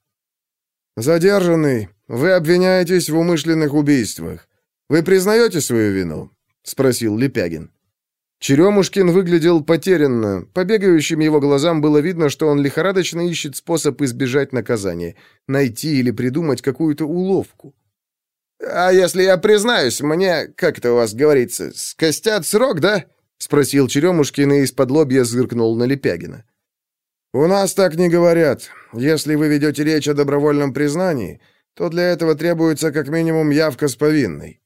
«Задержанный, вы обвиняетесь в умышленных убийствах. Вы признаете свою вину?» — спросил Лепягин. Черемушкин выглядел потерянно. По бегающим его глазам было видно, что он лихорадочно ищет способ избежать наказания, найти или придумать какую-то уловку. «А если я признаюсь, мне, как это у вас говорится, скостят срок, да?» — спросил Черемушкин и из-под лобья зыркнул на Лепягина. «У нас так не говорят. Если вы ведете речь о добровольном признании, то для этого требуется как минимум явка с повинной.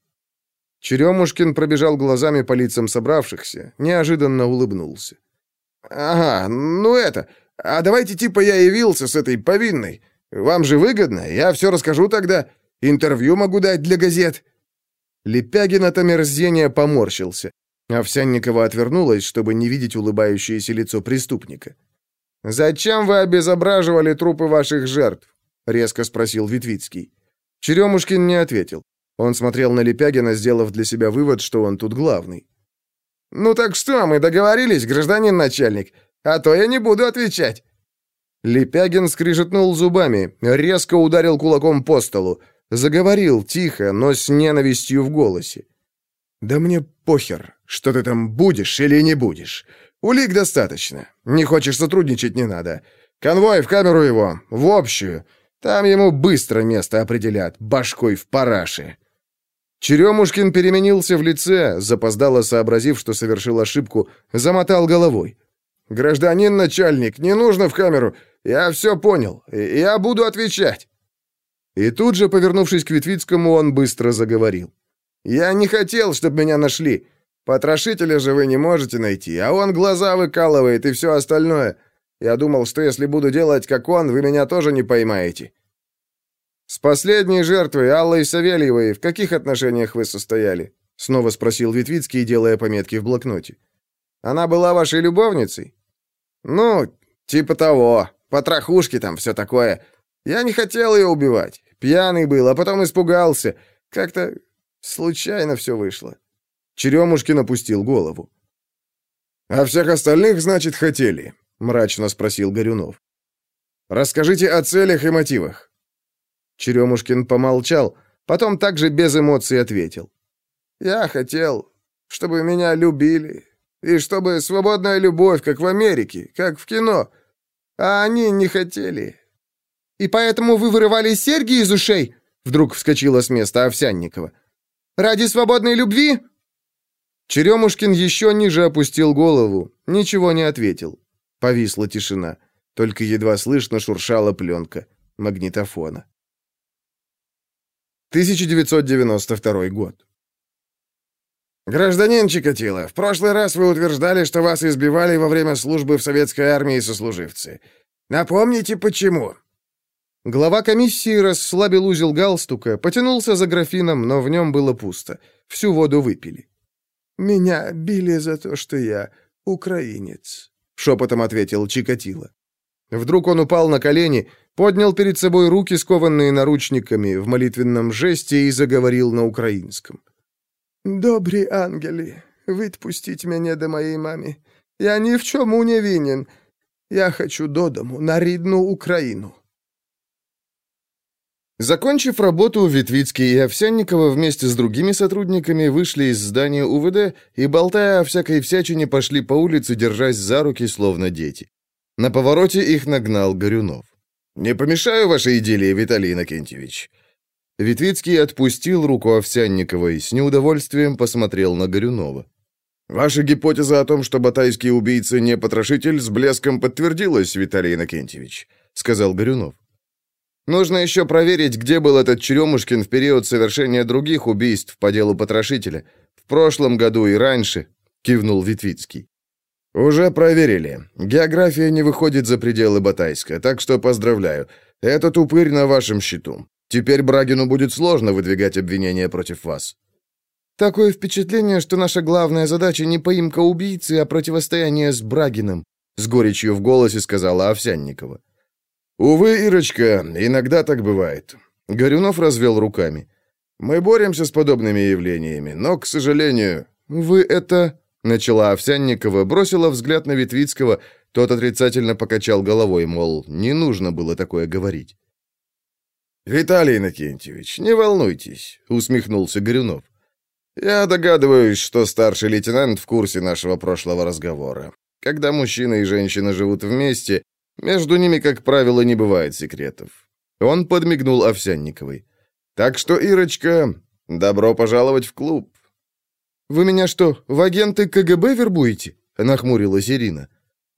Черемушкин пробежал глазами по лицам собравшихся, неожиданно улыбнулся. «Ага, ну это... А давайте типа я явился с этой повинной. Вам же выгодно, я все расскажу тогда. Интервью могу дать для газет». Лепягин от омерзения поморщился. Овсянникова отвернулась, чтобы не видеть улыбающееся лицо преступника. «Зачем вы обезображивали трупы ваших жертв?» — резко спросил Витвицкий. Черемушкин не ответил. Он смотрел на Лепягина, сделав для себя вывод, что он тут главный. «Ну так что, мы договорились, гражданин начальник? А то я не буду отвечать». Лепягин скрижетнул зубами, резко ударил кулаком по столу. Заговорил тихо, но с ненавистью в голосе. «Да мне похер, что ты там будешь или не будешь. Улик достаточно. Не хочешь сотрудничать, не надо. Конвой в камеру его, в общую. Там ему быстро место определят, башкой в параше». Черемушкин переменился в лице, запоздало сообразив, что совершил ошибку, замотал головой. «Гражданин начальник, не нужно в камеру. Я все понял. Я буду отвечать». И тут же, повернувшись к Витвицкому, он быстро заговорил. «Я не хотел, чтобы меня нашли. Потрошителя же вы не можете найти, а он глаза выкалывает и все остальное. Я думал, что если буду делать, как он, вы меня тоже не поймаете. «С последней жертвой, Аллой Савельевой, в каких отношениях вы состояли?» Снова спросил Витвицкий, делая пометки в блокноте. «Она была вашей любовницей?» «Ну, типа того. Потрохушки там, все такое. Я не хотел ее убивать. Пьяный был, а потом испугался. Как-то случайно все вышло». Черемушкин опустил голову. «А всех остальных, значит, хотели?» — мрачно спросил Горюнов. «Расскажите о целях и мотивах». Черемушкин помолчал, потом также без эмоций ответил. «Я хотел, чтобы меня любили, и чтобы свободная любовь, как в Америке, как в кино. А они не хотели». «И поэтому вы вырывали серьги из ушей?» Вдруг вскочила с места Овсянникова. «Ради свободной любви?» Черемушкин еще ниже опустил голову, ничего не ответил. Повисла тишина, только едва слышно шуршала пленка магнитофона. 1992 год. «Гражданин Чикатило, в прошлый раз вы утверждали, что вас избивали во время службы в советской армии сослуживцы. Напомните, почему?» Глава комиссии расслабил узел галстука, потянулся за графином, но в нем было пусто. Всю воду выпили. «Меня били за то, что я украинец», — шепотом ответил Чикатило. Вдруг он упал на колени, поднял перед собой руки, скованные наручниками, в молитвенном жесте и заговорил на украинском. «Добрі ангели, Відпустіть мене до моей мамы. Я ни в чому не винен. Я хочу додому, на рідну Украину. Закончив работу, Витвицкий и Овсянникова вместе с другими сотрудниками вышли из здания УВД и, болтая о всякой всячине, пошли по улице, держась за руки, словно дети. На повороте их нагнал Горюнов. «Не помешаю вашей идиллии, Виталий Иннокентьевич?» Витвицкий отпустил руку Овсянниковой и с неудовольствием посмотрел на Горюнова. «Ваша гипотеза о том, что батайский убийца не потрошитель, с блеском подтвердилась, Виталий Иннокентьевич», — сказал Горюнов. Нужно еще проверить, где был этот Черемушкин в период совершения других убийств по делу потрошителя. В прошлом году и раньше», — кивнул Витвицкий. «Уже проверили. География не выходит за пределы Батайска, так что поздравляю. Этот упырь на вашем счету. Теперь Брагину будет сложно выдвигать обвинения против вас». «Такое впечатление, что наша главная задача не поимка убийцы, а противостояние с Брагиным», — с горечью в голосе сказала Овсянникова. «Увы, Ирочка, иногда так бывает». Горюнов развел руками. «Мы боремся с подобными явлениями, но, к сожалению, вы это...» Начала Овсянникова, бросила взгляд на Витвицкого, тот отрицательно покачал головой, мол, не нужно было такое говорить. «Виталий Иннокентьевич, не волнуйтесь», — усмехнулся Горюнов. «Я догадываюсь, что старший лейтенант в курсе нашего прошлого разговора. Когда мужчина и женщина живут вместе, между ними, как правило, не бывает секретов. Он подмигнул Овсянниковой. Так что, Ирочка, добро пожаловать в клуб. Вы меня что, в агенты КГБ вербуете? нахмурилась Ирина.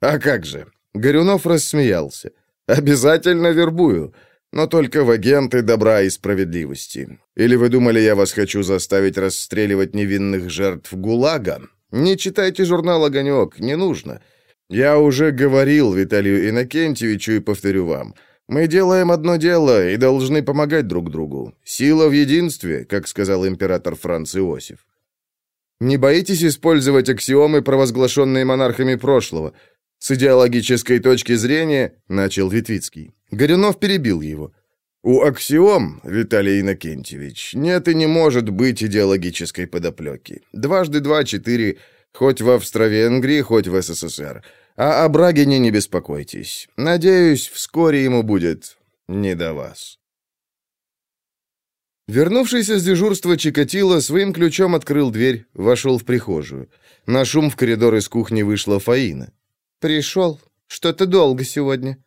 А как же? Горюнов рассмеялся. Обязательно вербую, но только в агенты добра и справедливости. Или вы думали, я вас хочу заставить расстреливать невинных жертв ГУЛАГа? Не читайте журнал «Огонек», не нужно. Я уже говорил Виталию Иннокентьевичу и повторю вам. Мы делаем одно дело и должны помогать друг другу. Сила в единстве, как сказал император Франц Иосиф. Не боитесь использовать аксиомы, провозглашенные монархами прошлого? С идеологической точки зрения, начал Витвицкий. Горюнов перебил его. У аксиом, Виталий Иннокентьевич, нет и не может быть идеологической подоплеки. Дважды два — четыре, хоть в Австро-Венгрии, хоть в СССР. А о Брагине не беспокойтесь. Надеюсь, вскоре ему будет не до вас. Вернувшийся с дежурства Чикатило своим ключом открыл дверь, вошел в прихожую. На шум в коридор из кухни вышла Фаина. «Пришел. Что-то долго сегодня».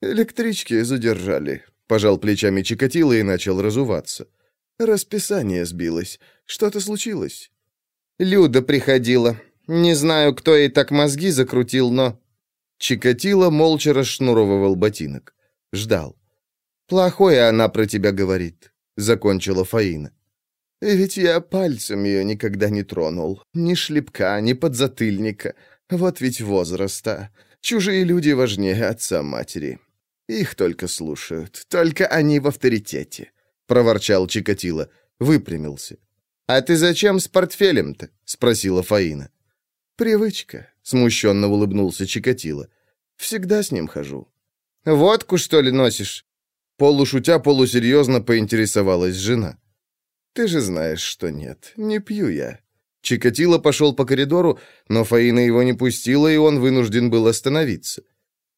«Электрички задержали», — пожал плечами Чикатило и начал разуваться. «Расписание сбилось. Что-то случилось?» «Люда приходила. Не знаю, кто ей так мозги закрутил, но...» Чикатило молча расшнуровывал ботинок. Ждал. «Плохое она про тебя говорит», — закончила Фаина. «Ведь я пальцем ее никогда не тронул. Ни шлепка, ни подзатыльника. Вот ведь возраста. Чужие люди важнее отца-матери. Их только слушают. Только они в авторитете», — проворчал Чикатило. Выпрямился. «А ты зачем с портфелем-то?» — спросила Фаина. «Привычка», — смущенно улыбнулся Чикатило. «Всегда с ним хожу». «Водку, что ли, носишь?» Полушутя, полусерьезно поинтересовалась жена. «Ты же знаешь, что нет. Не пью я». Чикатило пошел по коридору, но Фаина его не пустила, и он вынужден был остановиться.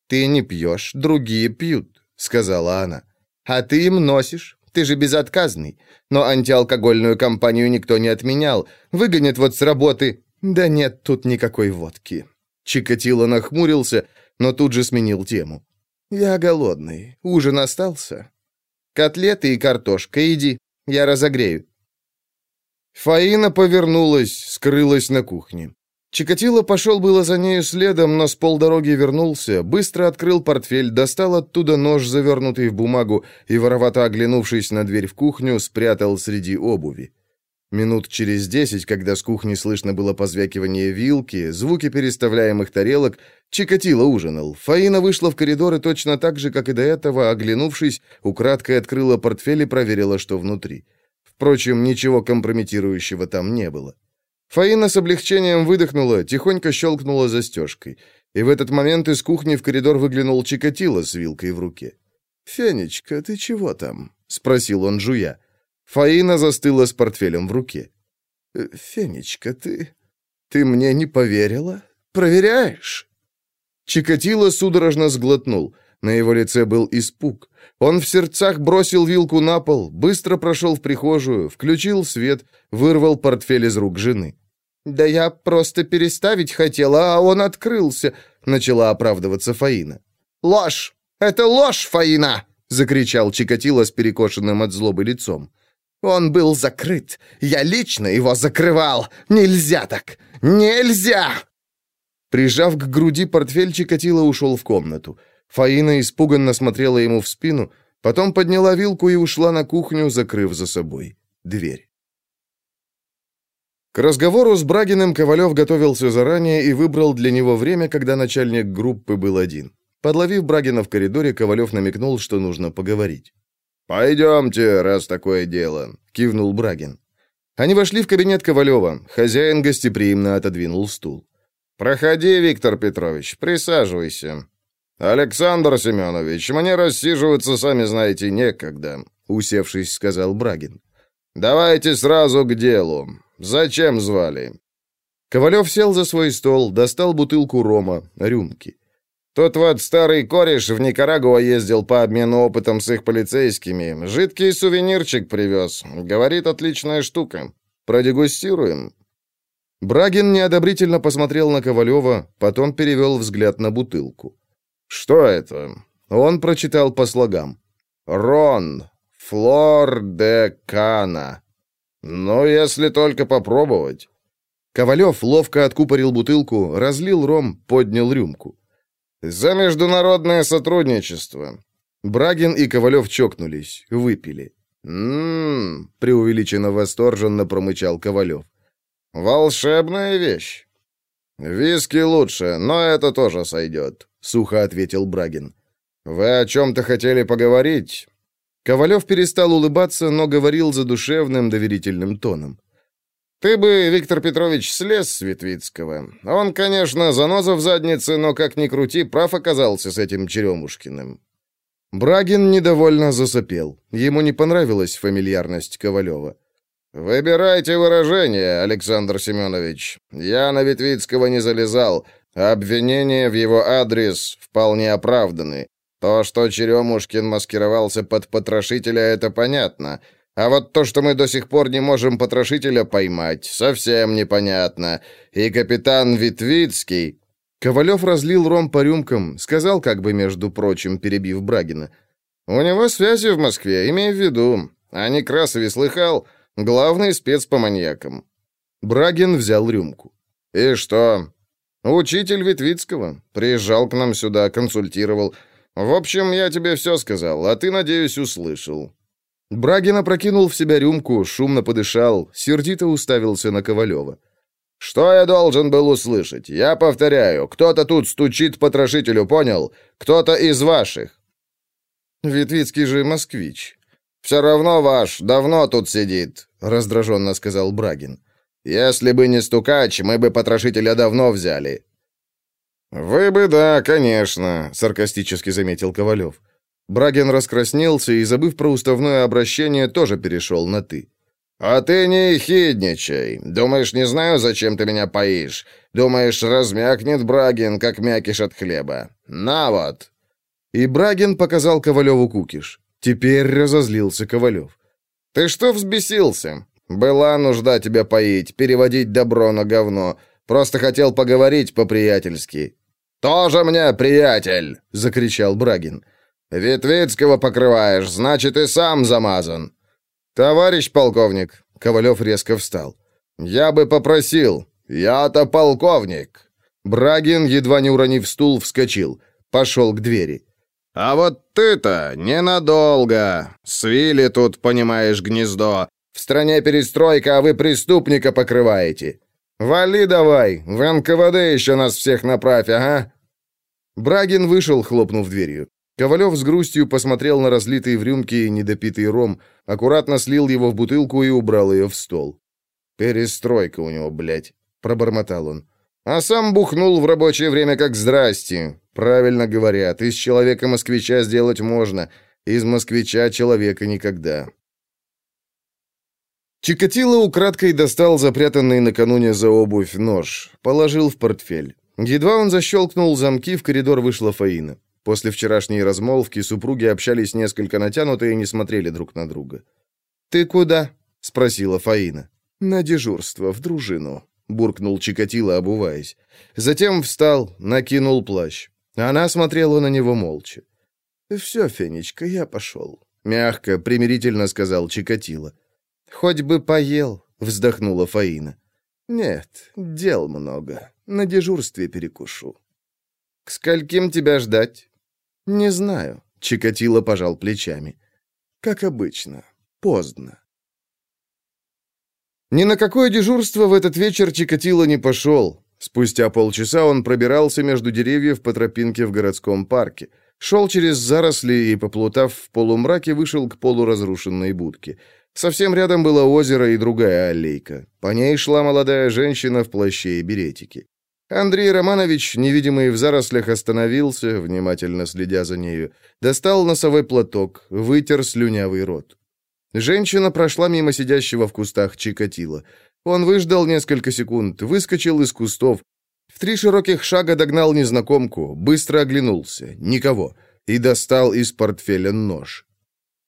«Ты не пьешь, другие пьют», — сказала она. «А ты им носишь. Ты же безотказный. Но антиалкогольную кампанию никто не отменял. Выгонят вот с работы. «Да нет тут никакой водки». Чикатило нахмурился, но тут же сменил тему. «Я голодный. Ужин остался?» «Котлеты и картошка. Иди, я разогрею». Фаина повернулась, скрылась на кухне. Чикатило пошел было за нею следом, но с полдороги вернулся, быстро открыл портфель, достал оттуда нож, завернутый в бумагу, и, воровато оглянувшись на дверь в кухню, спрятал среди обуви. Минут через десять, когда с кухни слышно было позвякивание вилки, звуки переставляемых тарелок, Чикатило ужинал. Фаина вышла в коридор и точно так же, как и до этого, оглянувшись, украдкой открыла портфель и проверила, что внутри. Впрочем, ничего компрометирующего там не было. Фаина с облегчением выдохнула, тихонько щелкнула застежкой. И в этот момент из кухни в коридор выглянул Чикатило с вилкой в руке. «Фенечка, ты чего там?» — спросил он, жуя. Фаина застыла с портфелем в руке. «Э, «Фенечка, ты...» Ты мне не поверила? Проверяешь?» Чикатило судорожно сглотнул. На его лице был испуг. Он в сердцах бросил вилку на пол, быстро прошел в прихожую, включил свет, вырвал портфель из рук жены. «Да я просто переставить хотела, а он открылся», — начала оправдываться Фаина. «Ложь! Это ложь, Фаина!» — закричал Чикатило с перекошенным от злобы лицом. «Он был закрыт. Я лично его закрывал. Нельзя так! Нельзя!» Прижав к груди портфель, Чикатило ушел в комнату. Фаина испуганно смотрела ему в спину, потом подняла вилку и ушла на кухню, закрыв за собой дверь. К разговору с Брагиным Ковалев готовился заранее и выбрал для него время, когда начальник группы был один. Подловив Брагина в коридоре, Ковалев намекнул, что нужно поговорить. «Пойдемте, раз такое дело», — кивнул Брагин. Они вошли в кабинет Ковалева. Хозяин гостеприимно отодвинул стул. «Проходи, Виктор Петрович, присаживайся». «Александр Семенович, мне рассиживаться, сами знаете, некогда», — усевшись, сказал Брагин. «Давайте сразу к делу. Зачем звали?» Ковалев сел за свой стол, достал бутылку рома, рюмки. «Тут вот старый кореш в Никарагуа ездил по обмену опытом с их полицейскими. Жидкий сувенирчик привез. Говорит, отличная штука. Продегустируем?» Брагин неодобрительно посмотрел на Ковалева, потом перевел взгляд на бутылку. «Что это?» Он прочитал по слогам. «Рон. Флор де Кана. Ну, если только попробовать». Ковалев ловко откупорил бутылку, разлил ром, поднял рюмку. «За международное сотрудничество». Брагин и Ковалев чокнулись, выпили. «М-м-м», преувеличенно восторженно промычал Ковалев. «Волшебная вещь». «Виски лучше, но это тоже сойдет», — сухо ответил Брагин. «Вы о чем-то хотели поговорить?» Ковалев перестал улыбаться, но говорил задушевным, доверительным тоном. «Ты бы, Виктор Петрович, слез с Ветвицкого. Он, конечно, заноза в заднице, но, как ни крути, прав оказался с этим Черемушкиным». Брагин недовольно засопел. Ему не понравилась фамильярность Ковалева. «Выбирайте выражение, Александр Семенович. Я на Ветвицкого не залезал. Обвинения в его адрес вполне оправданы. То, что Черемушкин маскировался под потрошителя, это понятно. А вот то, что мы до сих пор не можем потрошителя поймать, совсем непонятно. И капитан Витвицкий...» Ковалев разлил ром по рюмкам, сказал, как бы, между прочим, перебив Брагина. «У него связи в Москве, имей в виду. А Некрасове слыхал...» Главный спец по маньякам». Брагин взял рюмку. «И что?» «Учитель Витвицкого. Приезжал к нам сюда, консультировал. В общем, я тебе все сказал, а ты, надеюсь, услышал». Брагин опрокинул в себя рюмку, шумно подышал, сердито уставился на Ковалева. «Что я должен был услышать? Я повторяю, кто-то тут стучит потрошителю, понял? Кто-то из ваших». «Витвицкий же москвич», «Все равно ваш давно тут сидит», — раздраженно сказал Брагин. «Если бы не стукач, мы бы потрошителя давно взяли». «Вы бы, да, конечно», — саркастически заметил Ковалев. Брагин раскраснелся и, забыв про уставное обращение, тоже перешел на «ты». «А ты не хидничай. Думаешь, не знаю, зачем ты меня поишь? Думаешь, размякнет Брагин, как мякиш от хлеба? На вот!» И Брагин показал Ковалеву кукиш. Теперь разозлился Ковалев. «Ты что взбесился? Была нужда тебя поить, переводить добро на говно. Просто хотел поговорить по-приятельски». «Тоже мне приятель!» — закричал Брагин. «Ветвицкого покрываешь, значит, и сам замазан». «Товарищ полковник!» — Ковалев резко встал. «Я бы попросил. Я-то полковник!» Брагин, едва не уронив стул, вскочил. Пошел к двери. А вот ты-то ненадолго. Свили тут, понимаешь, гнездо. В стране перестройка, а вы преступника покрываете. Вали давай, в НКВД еще нас всех направь, ага». Брагин вышел, хлопнув дверью. Ковалев с грустью посмотрел на разлитый в рюмке недопитый ром, аккуратно слил его в бутылку и убрал ее в стол. «Перестройка у него, блядь», — пробормотал он. А сам бухнул в рабочее время как «здрасте». Правильно говорят, из человека москвича сделать можно, из москвича человека никогда. Чикатило украдкой достал запрятанный накануне за обувь нож, положил в портфель. Едва он защелкнул замки, в коридор вышла Фаина. После вчерашней размолвки супруги общались несколько натянуто и не смотрели друг на друга. «Ты куда?» — спросила Фаина. «На дежурство, в дружину», — буркнул Чикатило, обуваясь. Затем встал, накинул плащ. Она смотрела на него молча. «Все, Фенечка, я пошел», — мягко, примирительно сказал Чикатило. «Хоть бы поел», — вздохнула Фаина. «Нет, дел много. На дежурстве перекушу». «К скольким тебя ждать?» «Не знаю», — Чикатило пожал плечами. «Как обычно. Поздно». Ни на какое дежурство в этот вечер Чикатило не пошел. Спустя полчаса он пробирался между деревьев по тропинке в городском парке. Шел через заросли и, поплутав в полумраке, вышел к полуразрушенной будке. Совсем рядом было озеро и другая аллейка. По ней шла молодая женщина в плаще и беретике. Андрей Романович, невидимый в зарослях, остановился, внимательно следя за нею, достал носовой платок, вытер слюнявый рот. Женщина прошла мимо сидящего в кустах Чикатила. Он выждал несколько секунд, выскочил из кустов, в три широких шага догнал незнакомку, быстро оглянулся, никого, и достал из портфеля нож.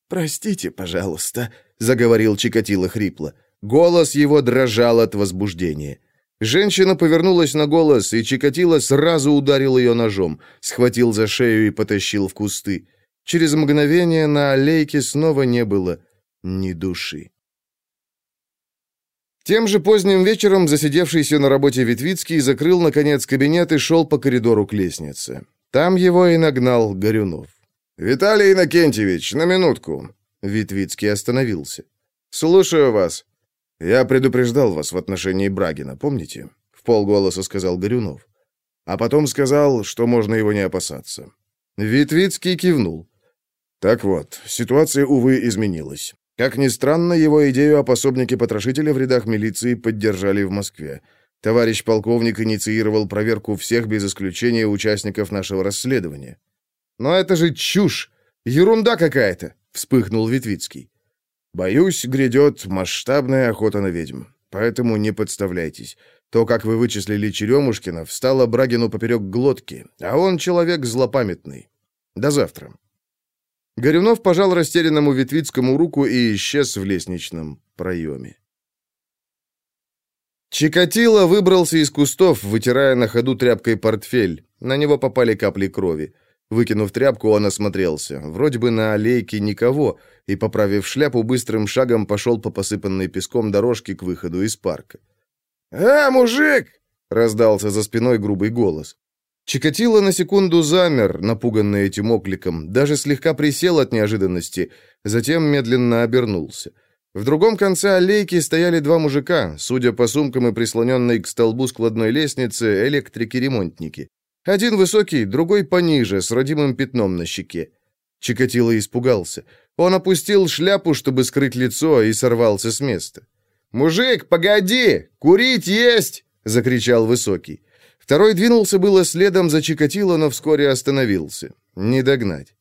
«Простите, пожалуйста», — заговорил Чикатило хрипло. Голос его дрожал от возбуждения. Женщина повернулась на голос, и Чикатило сразу ударил ее ножом, схватил за шею и потащил в кусты. Через мгновение на аллейке снова не было ни души. Тем же поздним вечером засидевшийся на работе Витвицкий закрыл, наконец, кабинет и шел по коридору к лестнице. Там его и нагнал Горюнов. «Виталий Иннокентьевич, на минутку!» Витвицкий остановился. «Слушаю вас. Я предупреждал вас в отношении Брагина, помните?» В полголоса сказал Горюнов. А потом сказал, что можно его не опасаться. Витвицкий кивнул. «Так вот, ситуация, увы, изменилась. Как ни странно, его идею о пособнике потрошителя в рядах милиции поддержали в Москве. Товарищ полковник инициировал проверку всех без исключения участников нашего расследования. «Но это же чушь! Ерунда какая-то!» — вспыхнул Витвицкий. «Боюсь, грядет масштабная охота на ведьм. Поэтому не подставляйтесь. То, как вы вычислили Черемушкина, встало Брагину поперек глотки, а он человек злопамятный. До завтра». Горюнов пожал растерянному Витвицкому руку и исчез в лестничном проеме. Чикатило выбрался из кустов, вытирая на ходу тряпкой портфель. На него попали капли крови. Выкинув тряпку, он осмотрелся. Вроде бы на аллейке никого, и, поправив шляпу, быстрым шагом пошел по посыпанной песком дорожке к выходу из парка. «А, мужик!» — раздался за спиной грубый голос. Чикатило на секунду замер, напуганный этим окликом, даже слегка присел от неожиданности, затем медленно обернулся. В другом конце аллейки стояли два мужика, судя по сумкам и прислоненной к столбу складной лестницы, электрики-ремонтники. Один высокий, другой пониже, с родимым пятном на щеке. Чикатило испугался. Он опустил шляпу, чтобы скрыть лицо, и сорвался с места. «Мужик, погоди! Курить есть!» — закричал высокий. Второй двинулся было следом за Чикатило, но вскоре остановился. Не догнать.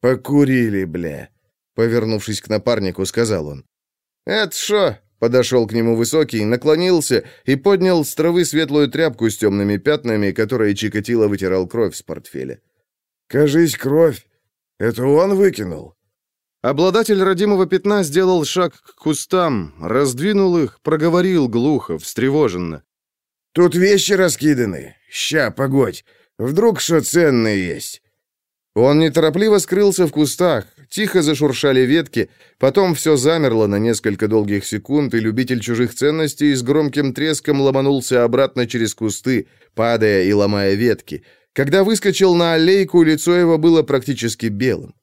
«Покурили, бля!» Повернувшись к напарнику, сказал он. «Это шо?» Подошел к нему высокий, наклонился и поднял с травы светлую тряпку с темными пятнами, которой Чикатило вытирал кровь с портфеля. «Кажись, кровь. Это он выкинул?» Обладатель родимого пятна сделал шаг к кустам, раздвинул их, проговорил глухо, встревоженно. Тут вещи раскиданы. Ща, погодь. Вдруг что ценное есть?» Он неторопливо скрылся в кустах, тихо зашуршали ветки, потом все замерло на несколько долгих секунд, и любитель чужих ценностей с громким треском ломанулся обратно через кусты, падая и ломая ветки. Когда выскочил на аллейку, лицо его было практически белым.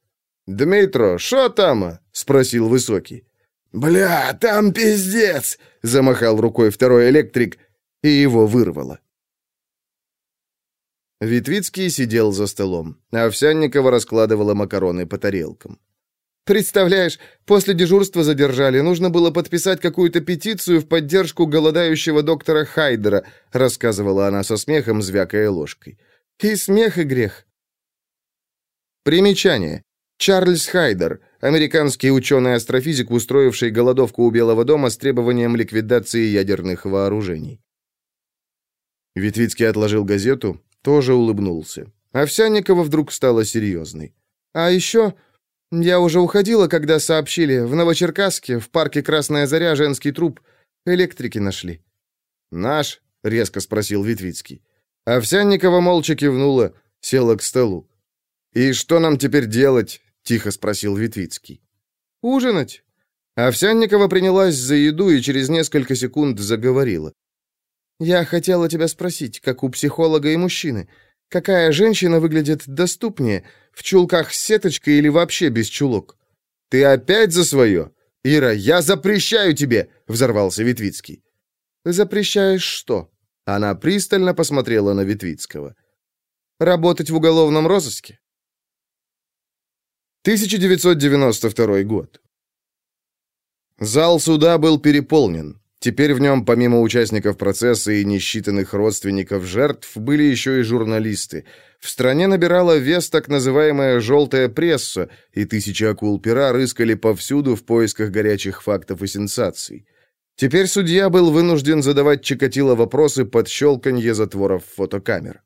«Дмитро, шо там?» — спросил Высокий. «Бля, там пиздец!» — замахал рукой второй электрик, и его вырвало. Витвицкий сидел за столом, Овсянникова раскладывала макароны по тарелкам. «Представляешь, после дежурства задержали, нужно было подписать какую-то петицию в поддержку голодающего доктора Хайдера», рассказывала она со смехом, звякая ложкой. «И смех, и грех». Примечание. Чарльз Хайдер, американский ученый-астрофизик, устроивший голодовку у Белого дома с требованием ликвидации ядерных вооружений. Витвицкий отложил газету, тоже улыбнулся. Овсянникова вдруг стала серьезной. «А еще я уже уходила, когда сообщили, в Новочеркасске, в парке «Красная заря» женский труп. Электрики нашли». «Наш?» — резко спросил Витвицкий. Овсянникова молча кивнула, села к столу. «И что нам теперь делать?» — тихо спросил Витвицкий. «Ужинать». Овсянникова принялась за еду и через несколько секунд заговорила. «Я хотела тебя спросить, как у психолога и мужчины, какая женщина выглядит доступнее, в чулках с сеточкой или вообще без чулок?» «Ты опять за свое?» «Ира, я запрещаю тебе!» — взорвался Витвицкий. «Запрещаешь что?» Она пристально посмотрела на Витвицкого. «Работать в уголовном розыске?» 1992 год. Зал суда был переполнен. Теперь в нем, помимо участников процесса и несчитанных родственников жертв, были еще и журналисты. В стране набирала вес так называемая «желтая пресса», и тысячи акул пера рыскали повсюду в поисках горячих фактов и сенсаций. Теперь судья был вынужден задавать Чикатило вопросы под щелканье затворов фотокамер.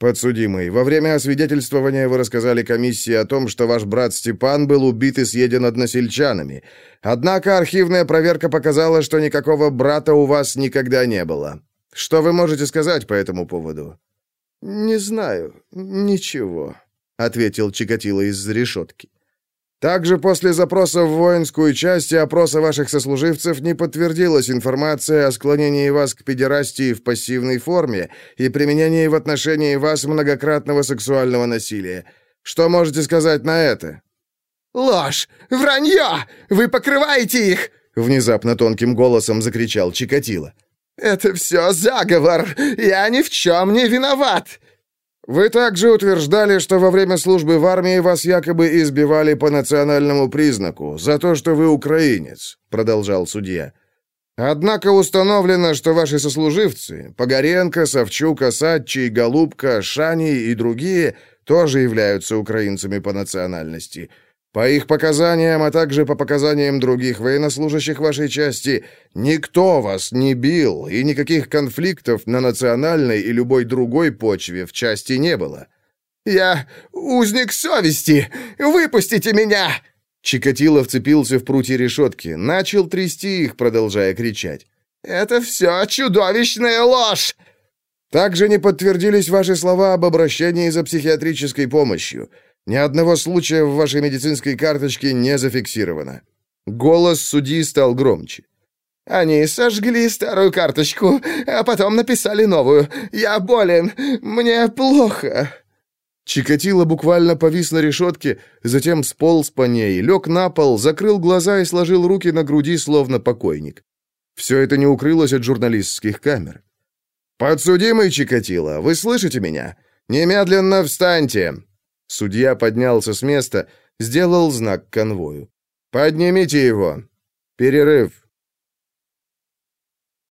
«Подсудимый, во время освидетельствования вы рассказали комиссии о том, что ваш брат Степан был убит и съеден односельчанами. Однако архивная проверка показала, что никакого брата у вас никогда не было. Что вы можете сказать по этому поводу?» «Не знаю. Ничего», — ответил Чикатило из решетки. Также после запроса в воинскую часть и опроса ваших сослуживцев не подтвердилась информация о склонении вас к педерастии в пассивной форме и применении в отношении вас многократного сексуального насилия. Что можете сказать на это? «Ложь! Вранье! Вы покрываете их!» Внезапно тонким голосом закричал Чикатило. «Это все заговор! Я ни в чем не виноват!» Вы также утверждали, что во время службы в армии вас якобы избивали по национальному признаку, за то, что вы украинец, продолжал судья. Однако установлено, что ваши сослуживцы, Погоренко, Савчук, Осадчий, Голубка, Шани и другие, тоже являются украинцами по национальности. По их показаниям, а также по показаниям других военнослужащих вашей части, никто вас не бил, и никаких конфликтов на национальной и любой другой почве в части не было. «Я узник совести! Выпустите меня!» Чикатило вцепился в прутья решетки, начал трясти их, продолжая кричать. «Это все чудовищная ложь!» Также не подтвердились ваши слова об обращении за психиатрической помощью. Ни одного случая в вашей медицинской карточке не зафиксировано». Голос судьи стал громче. «Они сожгли старую карточку, а потом написали новую. Я болен, мне плохо». Чикатило буквально повис на решетке, затем сполз по ней, лег на пол, закрыл глаза и сложил руки на груди, словно покойник. Все это не укрылось от журналистских камер. «Подсудимый Чикатило, вы слышите меня? Немедленно встаньте! Судья поднялся с места, сделал знак конвою. «Поднимите его! Перерыв!»